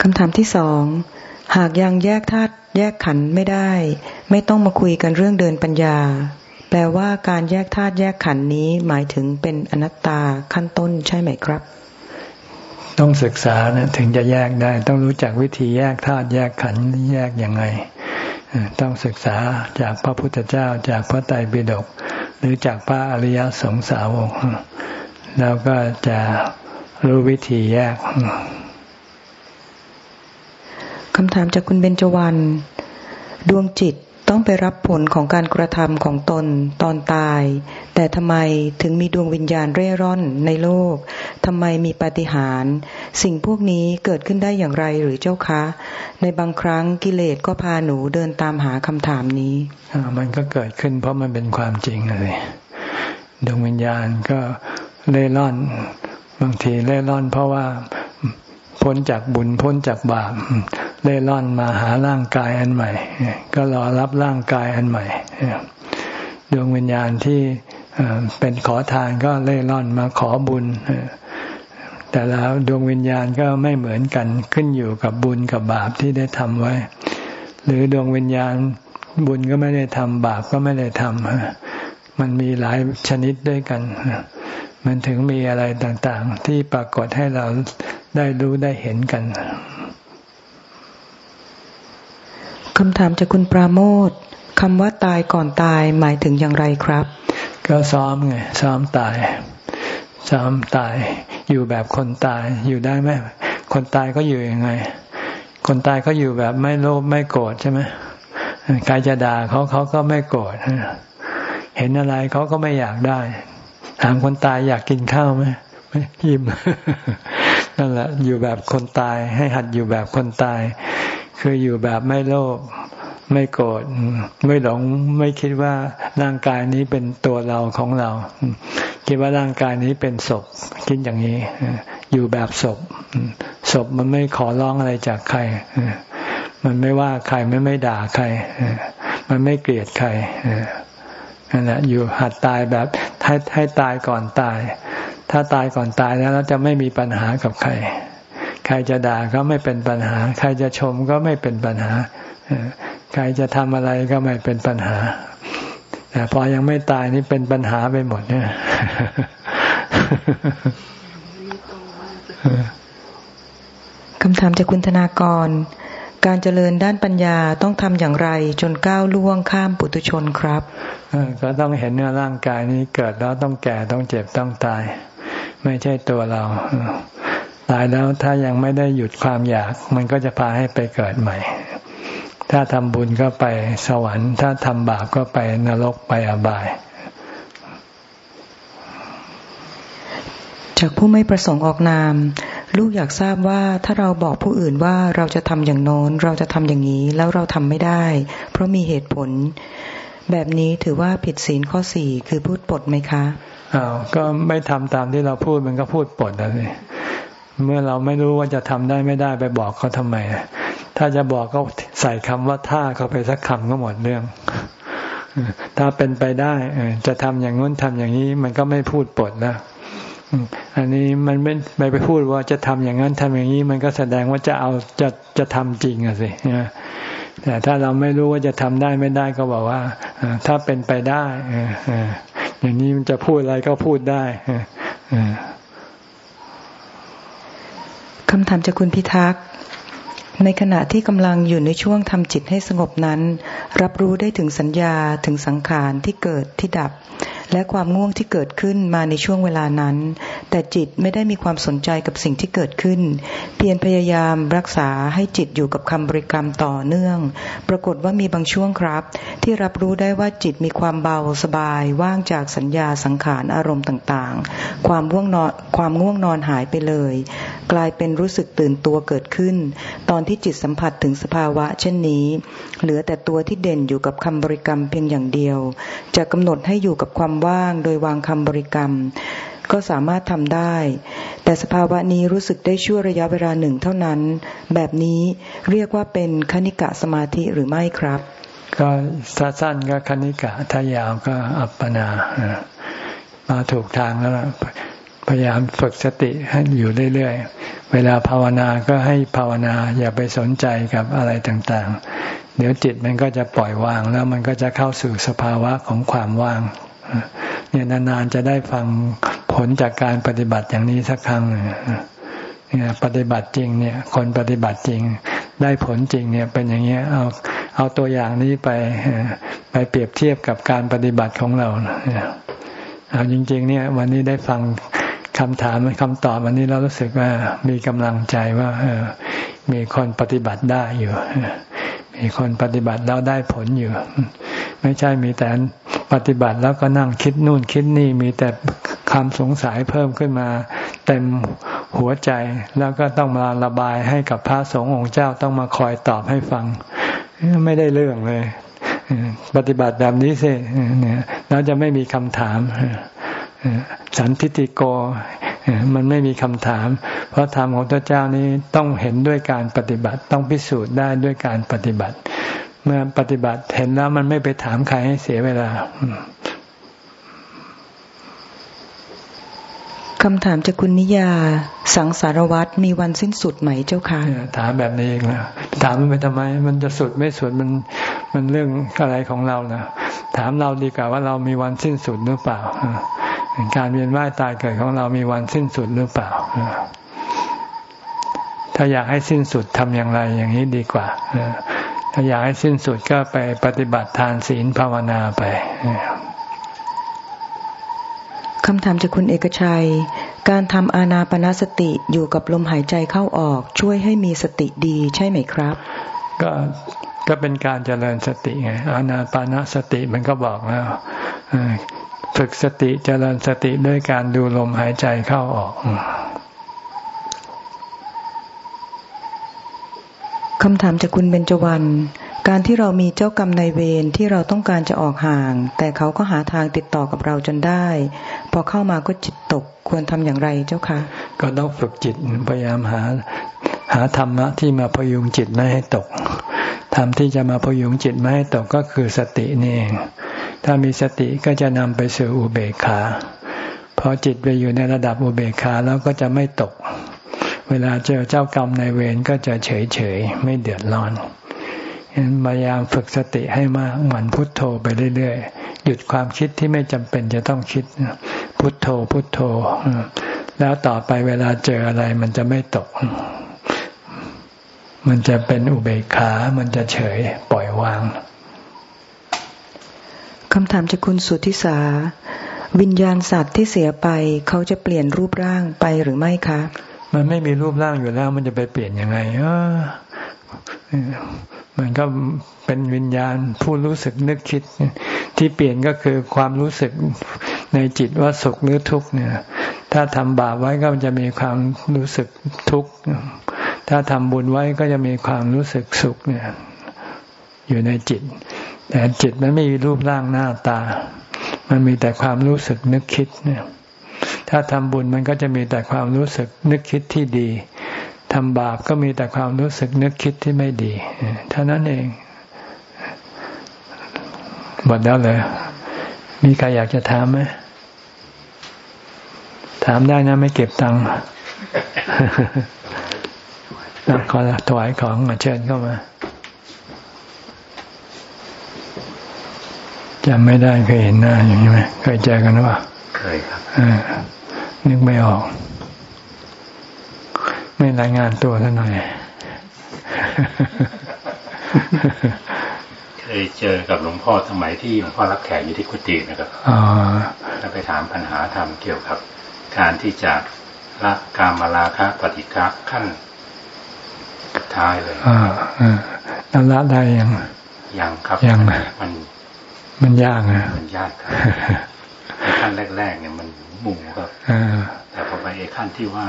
คำถามที่สองหากยังแยกธาตุแยกขันไม่ได้ ไม่ต้องมาคุยกันเรื่องเดินปัญญา แปลว่าการแยกธาตุแยกขันธ์นี้หมายถึงเป็นอนัตตาขั้นต้นใช่ไหมครับ ต้องศึกษานะถึงจะแยกได้ ต้องรู้จักวิธีแยกธาตุแยกขันธ์แยกยังไง ต้องศึกษาจากพระพุทธเจ้าจากพระไตรปิฎก หรือจากพระอริยสงสาวกเราก็จะรู้วิธีแยกคำถามจากคุณเบญจวรรณดวงจิต ต้องไปรับผลของการกระทำของตนตอนตาย แต่ทำไมถึงมีดวงวิญญาณเร่ร่อนในโลกทำไมมีปาฏิหาริย์สิ่งพวกนี้เกิดขึ้นได้อย่างไรหรือเจ้าคะ ในบางครั้งกิเลสก็พาหนูเดินตามหาคำถามนี้ มันก็เกิดขึ้นเพราะมันเป็นความจริงเลยดวงวิญญาณก็เล่ร่อน บางทีเล่ร่อนเพราะว่าพ้นจากบุญพ้นจากบาป เล่ร่อนมาหาร่างกายอันใหม่ ก็รอรับร่างกายอันใหม่ดวงวิญญาณที่เป็นขอทานก็เล่ร่อนมาขอบุญแต่แล้วดวงวิญญาณก็ไม่เหมือนกันขึ้นอยู่กับบุญกับบาปที่ได้ทำไว้ หรือดวงวิญญาณบุญก็ไม่ได้ทำบาปก็ไม่ได้ทำมันมีหลายชนิดด้วยกัน มันถึงมีอะไรต่างๆ ที่ปรากฏให้เราได้รู้ได้เห็นกัน คำถามจากคุณปราโมทคำว่าตายก่อนตายหมายถึงอย่างไรครับ ก็ซ้อมไงซ้อมตาย ซ้อมตาย อยู่แบบคนตายอยู่ได้ไหมคนตายก็อยู่ยังไง คนตายก็อยู่แบบไม่โลภไม่โกรธใช่ไหมใครจะด่าเขาเขาก็ไม่โกรธเห็นอะไรเขาก็ไม่อยากได้ ถามคนตายอยากกินข้าวไหมไม่ยิ้มนั่นแหละอยู่แบบคนตาย ให้หัดอยู่แบบคนตาย คืออยู่แบบไม่โลภไม่โกรธไม่หลงไม่คิดว่าร่างกายนี้เป็นตัวเราของเรา คิดว่าร่างกายนี้เป็นศพคิดอย่างนี้ อยู่แบบศพศพมันไม่ขอร้องอะไรจากใคร มันไม่ว่าใครไม่ไม่ด่าใคร มันไม่เกลียดใครนั่นแหละอยู่หัดตายแบบให้ให้ตายก่อนตาย ถ้าตายก่อนตายแล้วเราจะไม่มีปัญหากับใคร ใครจะด่าก็ไม่เป็นปัญหา ใครจะชมก็ไม่เป็นปัญหา ใครจะทำอะไรก็ไม่เป็นปัญหา แต่พอยังไม่ตายนี่เป็นปัญหาไปหมดเนี่ยคำถามจากคุณธนากร การเจริญด้านปัญญาต้องทำอย่างไร จนก้าวล่วงข้ามปุถุชนครับก็ต้องเห็นเนื้อร่างกายนี้เกิดแล้วต้องแก่ต้องเจ็บต้องตาย ไม่ใช่ตัวเรา ตายแล้วถ้ายังไม่ได้หยุดความอยาก มันก็จะพาให้ไปเกิดใหม่ ถ้าทำบุญก็ไปสวรรค์ ถ้าทำบาปก็ไปนรกไปอบาย จากผู้ไม่ประสงค์ออกนาม ลูกอยากทราบว่าถ้าเราบอกผู้อื่นว่าเราจะทำอย่างโน้น เราจะทำอย่างนี้ แล้วเราทำไม่ได้ เพราะมีเหตุผล แบบนี้ถือว่าผิดศีลข้อสี่คือพูดปดไหมคะอ้าวก็ไม่ทำตามที่เราพูดมันก็พูดปดแล้วสิ เมื่อเราไม่รู้ว่าจะทำได้ไม่ได้ไปบอกเขาทำไม ถ้าจะบอกก็ใส่คำว่าถ้าเขาไปสักคำก็หมดเรื่อง ถ้าเป็นไปได้จะทำอย่างนู้นทำอย่างนี้มันก็ไม่พูดปดนะอันนี้มันไม่ไม่ไปพูดว่าจะทำอย่างนั้นทำอย่างนี้มันก็แสดงว่าจะเอาจะจะทำจริงอะสิแต่ถ้าเราไม่รู้ว่าจะทำได้ไม่ได้ก็บอกว่าถ้าเป็นไปได้อย่างนี้มันจะพูดอะไรก็พูดได้ คำถามจากคุณพิทักษ์ในขณะที่กำลังอยู่ในช่วงทำจิตให้สงบนั้น รับรู้ได้ถึงสัญญาถึงสังขารที่เกิดที่ดับ และความง่วงที่เกิดขึ้นมาในช่วงเวลานั้น แต่จิตไม่ได้มีความสนใจกับสิ่งที่เกิดขึ้น เพียรพยายามรักษาให้จิตอยู่กับคำบริกรรมต่อเนื่อง ปรากฏว่ามีบางช่วงครับ ที่รับรู้ได้ว่าจิตมีความเบาสบาย ว่างจากสัญญาสังขารอารมณ์ต่างๆ ความง่วงนอนความง่วงนอนหายไปเลย กลายเป็นรู้สึกตื่นตัวเกิดขึ้น ตอนที่จิตสัมผัสถึงสภาวะ เช่นนี้ เหลือแต่ตัวที่เด่นอยู่กับคำบริกรรมเพียงอย่างเดียว จะกำหนดให้อยู่กับความว่างโดยวางคำบริกรรม ก็สามารถทำได้ แต่สภาวะนี้รู้สึกได้ชั่วระยะเวลาหนึ่งเท่านั้น แบบนี้เรียกว่าเป็นคณิกะสมาธิหรือไม่ครับ ก็สั้นก็คณิกะถ้ายาวก็อัปปนามาถูกทางแล้วพยายามฝึกสติให้อยู่เรื่อยๆ เวลาภาวนาก็ให้ภาวนาอย่าไปสนใจกับอะไรต่างๆ เดี๋ยวจิตมันก็จะปล่อยวางแล้วมันก็จะเข้าสู่สภาวะของความว่าง เนี่ยนานๆจะได้ฟังผลจากการปฏิบัติอย่างนี้สักครั้งเนี่ยปฏิบัติจริงเนี่ย คนปฏิบัติจริง ได้ผลจริงเนี่ยเป็นอย่างเงี้ยเอาเอาตัวอย่างนี้ไปไปเปรียบเทียบกับการปฏิบัติของเราเอาจริง ๆ เนี่ย วันนี้ได้ฟังคำถามคำตอบวันนี้เรารู้สึกว่ามีกำลังใจว่ามีคนปฏิบัติได้อยู่ คนปฏิบัติแล้วได้ผลอยู่ ไม่ใช่มีแต่ปฏิบัติแล้วก็นั่งคิดนู่นคิดนี่มีแต่คำสงสัยเพิ่มขึ้นมา เต็มหัวใจแล้วก็ต้องมาระบายให้กับพระสงฆ์องค์เจ้าต้องมาคอยตอบให้ฟัง ไม่ได้เรื่องเลยปฏิบัติแบบนี้สิเนี่ยแล้วจะไม่มีคำถาม สันทิติโก มันไม่มีคำถาม เพราะธรรมของพระเจ้านี้ต้องเห็นด้วยการปฏิบัติ ต้องพิสูจน์ได้ด้วยการปฏิบัติ เมื่อปฏิบัติเห็นแล้วมันไม่ไปถามใครให้เสียเวลาคำถามจากคุณนิยาสังสารวัตรมีวันสิ้นสุดไหมเจ้าค่ะถามแบบนี้เองนะถามมันไปทำไม มันจะสุดไม่สุดมันมันเรื่องอะไรของเรานะถามเราดีกว่าว่าเรามีวันสิ้นสุดหรือเปล่า การเวียนว่ายตายเกิดของเรามีวันสิ้นสุดหรือเปล่า ถ้าอยากให้สิ้นสุดทำอย่างไรอย่างนี้ดีกว่า ถ้าอยากให้สิ้นสุดก็ไปปฏิบัติทานศีลภาวนาไปคำถามจากคุณเอกชัย การทำอานาปนาสติอยู่กับลมหายใจเข้าออก ช่วยให้มีสติดีใช่ไหมครับ ก็ก็เป็นการเจริญสติไงอานาปนาสติมันก็บอกแล้ว ฝึกสติเจริญสติด้วยการดูลมหายใจเข้าออกคำถามจากคุณเบญจวรรณการที่เรามีเจ้ากรรมนายเวรที่เราต้องการจะออกห่าง แต่เขาก็หาทางติดต่อกับเราจนได้ พอเข้ามาก็จิตตกควรทำอย่างไรเจ้าคะ ก็ต้องฝึกจิตพยายามหาหาธรรมะที่มาพยุงจิตไม่ให้ตกธรรมที่จะมาพยุงจิตไม่ให้ตกก็คือสตินี่เอง ถ้ามีสติก็จะนำไปสู่อุเบกขาพอจิตไปอยู่ในระดับอุเบกขาแล้วก็จะไม่ตก เวลาเจอเจ้ากรรมในเวรก็จะเฉยเฉยไม่เดือดร้อนพยายามฝึกสติให้มากหมั่นพุทโธไปเรื่อยๆ หยุดความคิดที่ไม่จำเป็นจะต้องคิด พุทโธพุทโธ แล้วต่อไปเวลาเจออะไรมันจะไม่ตก มันจะเป็นอุเบกขา มันจะเฉยปล่อยวาง คำถามจากคุณสุทธิสา วิญญาณสัตว์ที่เสียไป เขาจะเปลี่ยนรูปร่างไปหรือไม่คะ มันไม่มีรูปร่างอยู่แล้ว มันจะไปเปลี่ยนยังไงมันก็เป็นวิญญาณผู้รู้สึกนึกคิด ที่เปลี่ยนก็คือความรู้สึกในจิตว่าสุขหรือทุกข์เนี่ย ถ้าทำบาปไว้ก็จะมีความรู้สึกทุกข์ถ้าทำบุญไว้ก็จะมีความรู้สึกสุขเนี่ย อยู่ในจิต แต่จิตมันไม่มีรูปร่างหน้าตา มันมีแต่ความรู้สึกนึกคิดเนี่ยถ้าทำบุญมันก็จะมีแต่ความรู้สึกนึกคิดที่ดีทำบาปก็มีแต่ความรู้สึกนึกคิดที่ไม่ดีเท่านั้นเองหมดแล้วเลยมีใครอยากจะถามไหมถามได้นะไม่เก็บตังค์ขอถวายของเชิญเข้ามา จำไม่ได้เคยเห็นหน้าอย่างนี้ไหมเคยเจอกันหรือเปล่าเคยครับนึกไม่ออก ไม่รายงานตัวซะหน่อยเคยเจอกับหลวงพ่อสมัยที่หลวงพ่อรับแขกอยู่ที่กุฏินะครับแล้วไปถามปัญหาธรรมเกี่ยวกับ การที่จะละกามมาลาคะปฏิฆะขั้นท้ายเลยอ่าแล้วละได้ยังยังครับยังมัน มันยากอะมันยากครับขั้นแรกๆเนี่ยมันหมู่ครับแต่พอไปขั้นที่ว่า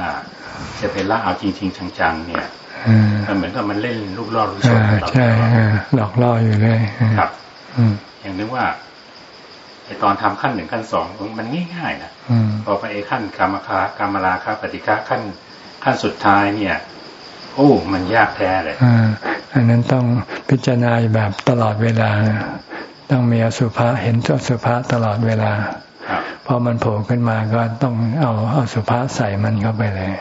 จะเป็นละเอาจริงๆจังๆเนี่ยมันเหมือนกับมันเล่นลูกล่อลูกชนใช่หลอกล่ออยู่เลยครับอย่างนึกว่าไอตอนทำขั้นหนึ่งขั้นสองมันง่ายๆนะพอไปไอขั้นกรรมคากรรมราคาปฏิฆาขั้นขั้นสุดท้ายเนี่ย โอ้ มันยากแท้เลยอันนั้นต้องพิจารณาแบบตลอดเวลา ต้องมีอสุภะเห็นอสุภะตลอดเวลาพอมันโผล่ขึ้นมาก็ต้องเอาอสุภะใส่มันเข้าไปเลย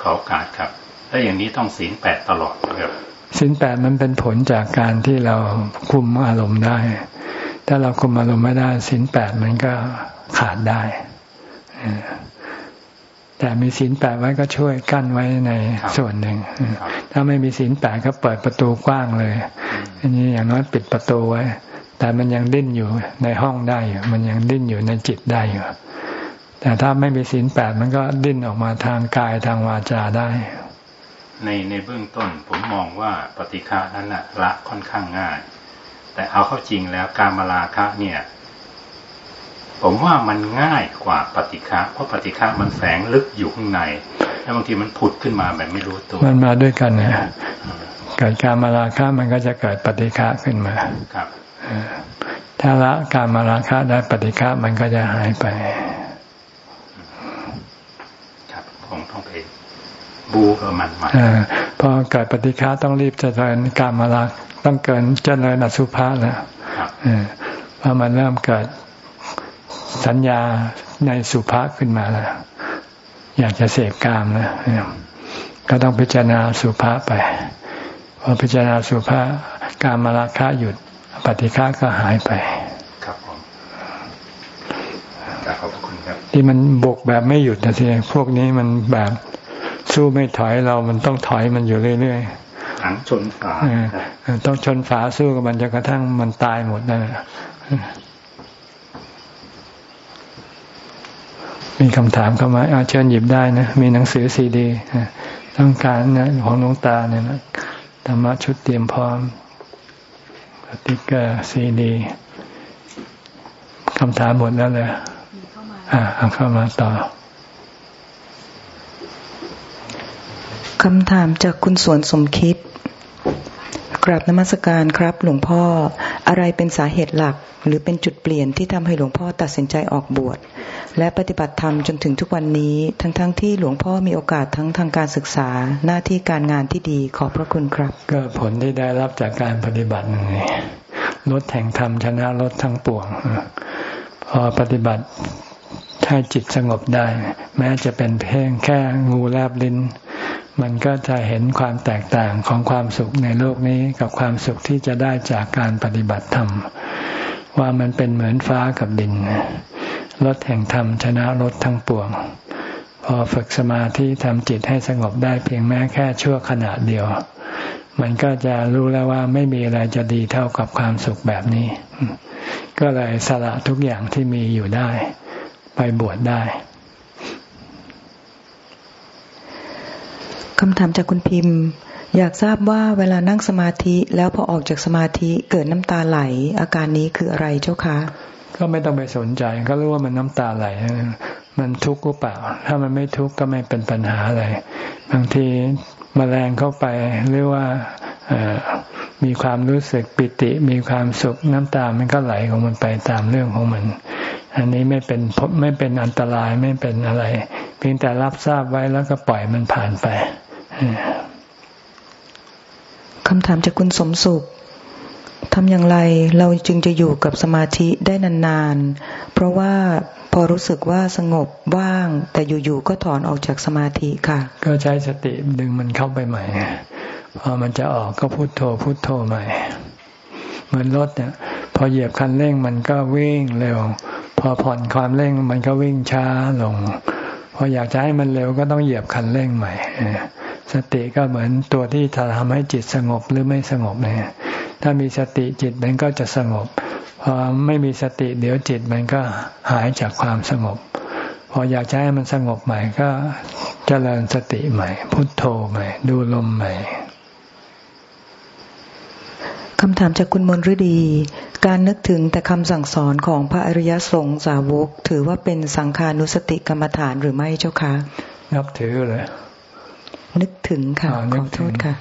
ขอโอกาสครับ ถ้าอย่างนี้ต้องศีลแปดตลอดครับศีลแปดมันเป็นผลจากการที่เราคุมอารมณ์ได้ ถ้าเราคุมอารมณ์ไม่ได้ศีลแปดมันก็ขาดได้ แต่มีศีลแปดไว้ก็ช่วยกั้นไว้ในส่วนหนึ่ง ถ้าไม่มีศีลแปดก็เปิดประตูกว้างเลย อันนี้อย่างน้อยปิดประตูไว้ แต่มันยังดิ้นอยู่ในห้องได้อยู่ มันยังดิ้นอยู่ในจิตได้อยู่ แต่ถ้าไม่มีศีลแปดมันก็ดิ้นออกมาทางกายทางวาจาได้ ในในเบื้องต้นผมมองว่าปฏิฆานั้นนะละค่อนข้างง่าย แต่เอาเข้าจริงแล้วการมาลาคะเนี่ย ผมว่ามันง่ายกว่าปฏิฆะเพราะปฏิฆะมันแฝงลึกอยู่ข้างใน แล้วบางทีมันผุดขึ้นมาแบบไม่รู้ตัว มันมาด้วยกันนะเกิดการมาลาคะมันก็จะเกิดปฏิฆะขึ้นมาครับถ้าละการมาลาคะได้ปฏิฆะมันก็จะหายไปบูกับมันมาพอเกิดปฏิฆาต้องรีบเจริญการมาลักต้องเกินเจริญอสุภะแล้วพอมันเริ่มเกิด สัญญาในสุภาขึ้นมาแล้วอยากจะเสพกามนะก็ต้องพิจารณาสุภาไปพอพิจารณาสุภาการมาราคะหยุดปฏิฆาก็หายไป ครับผมขอบคุณครับ ที่มันบกแบบไม่หยุดนะทีพวกนี้มันแบบสู้ไม่ถอยเรามันต้องถอยมันอยู่เรื่อยๆหังชนฝาต้องชนฝาสู้กับมันจนกระทั่งมันตายหมดนั่น มีคำถามเข้ามาเอาเชิญหยิบได้นะ มีหนังสือซีดีต้องการนะของหลวงตาเนี่ยนะธรรมะชุดเตรียมพร้อมสติกเกอร์ซีดีคำถามหมดแล้วเลยอ่าเอาเข้ามาต่อคำถามจากคุณสวนสมคิด กราบนมัสการครับ หลวงพ่ออะไรเป็นสาเหตุหลัก หรือเป็นจุดเปลี่ยนที่ทำให้หลวงพ่อตัดสินใจออกบวช และปฏิบัติธรรมจนถึงทุกวันนี้ ทั้งๆทที่หลวงพ่อมีโอกาสทั้งทางการศึกษาหน้าที่การงานที่ดีขอบพระคุณครับ ก็ผลที่ได้รับจากการปฏิบัตินี่ลดแห่งธรรมชนะลดทั้งปวงพอปฏิบัติ ให้จิตสงบได้ แม้จะเป็นเพียงแค่งูแลบลิ้น มันก็จะเห็นความแตกต่างของความสุขในโลกนี้กับความสุขที่จะได้จากการปฏิบัติธรรม ว่ามันเป็นเหมือนฟ้ากับดินรถแห่งธรรมชนะรถทั้งปวง พอฝึกสมาธิทำจิตให้สงบได้เพียงแม้แค่ชั่วขณะเดียว มันก็จะรู้แล้วว่าไม่มีอะไรจะดีเท่ากับความสุขแบบนี้ ก็เลยสละทุกอย่างที่มีอยู่ได้ ไปบวชได้คำถามจากคุณพิมพ์ อยากทราบว่าเวลานั่งสมาธิแล้วพอออกจากสมาธิเกิดน้ำตาไหล อาการนี้คืออะไรเจ้าคะ ก็ไม่ต้องไปสนใจ ก็รู้ว่ามันน้ำตาไหล มันทุกข์หรือเปล่า ถ้ามันไม่ทุกข์ก็ไม่เป็นปัญหาอะไร บางทีมแมลงเข้าไปหรือว่ามีความรู้สึกปิติ มีความสุขน้ำตามันก็ไหลของมันไปตามเรื่องของมัน อันนี้ไม่เป็นไม่เป็นอันตรายไม่เป็นอะไร เพียงแต่รับทราบไว้แล้วก็ปล่อยมันผ่านไปคำถามจากคุณสมสุขทำอย่างไรเราจึงจะอยู่กับสมาธิได้นานๆ เพราะว่าพอรู้สึกว่าสงบว่าง แต่อยู่ๆก็ถอนออกจากสมาธิค่ะ ก็ใช้สติดึงมันเข้าไปใหม่พอมันจะออกก็พุโทโธพุโทโธใหม่ เหมือนรถเนี่ย พอเหยียบคันเร่งมันก็วิ่งเร็ว พอผ่อนความเร่งมันก็วิ่งช้าลง พออยากจะให้มันเร็วก็ต้องเหยียบคันเร่งใหม่ สติก็เหมือนตัวที่จะทำให้จิตสงบหรือไม่สงบเนี่ยถ้ามีสติจิตมันก็จะสงบ พอไม่มีสติเดี๋ยวจิตมันก็หายจากความสงบ พออยากจะให้มันสงบใหม่ก็เจริญสติใหม่ พุทโธใหม่ ดูลมใหม่ คำถามจากคุณมนฤดี การนึกถึงแต่คำสั่งสอนของพระอริยสงสาวก ถือว่าเป็นสังขานุสติกรรมฐานหรือไม่เจ้าคะนับถือเลยนึกถึงค่ะขอโทษค่ะ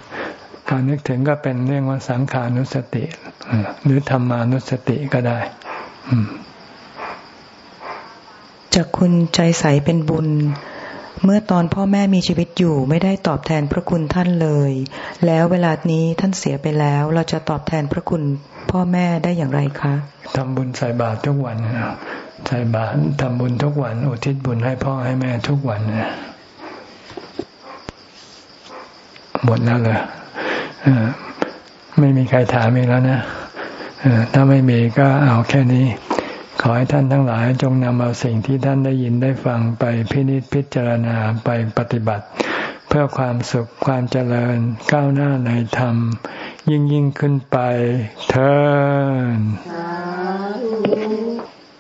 การนึกถึงก็เป็นเรื่องว่าสังขานุสติหรือธรรมานุสติก็ได้จากคุณใจใสเป็นบุญ เมื่อตอนพ่อแม่มีชีวิตอยู่ไม่ได้ตอบแทนพระคุณท่านเลย แล้วเวลานี้ท่านเสียไปแล้ว เราจะตอบแทนพระคุณพ่อแม่ได้อย่างไรคะทำบุญใส่บาตรทุกวันใส่บาตรทำบุญทุกวัน อุทิศบุญให้พ่อให้แม่ทุกวันหมดแล้วเลยไม่มีใครถามอีกแล้วนะถ้าไม่มีก็เอาแค่นี้ ขอให้ท่านทั้งหลายจงนำเอาสิ่งที่ท่านได้ยินได้ฟังไปพินิจพิจารณาไปปฏิบัติ เพื่อความสุขความเจริญก้าวหน้าในธรรม ยิ่งยิ่งขึ้นไปเถิด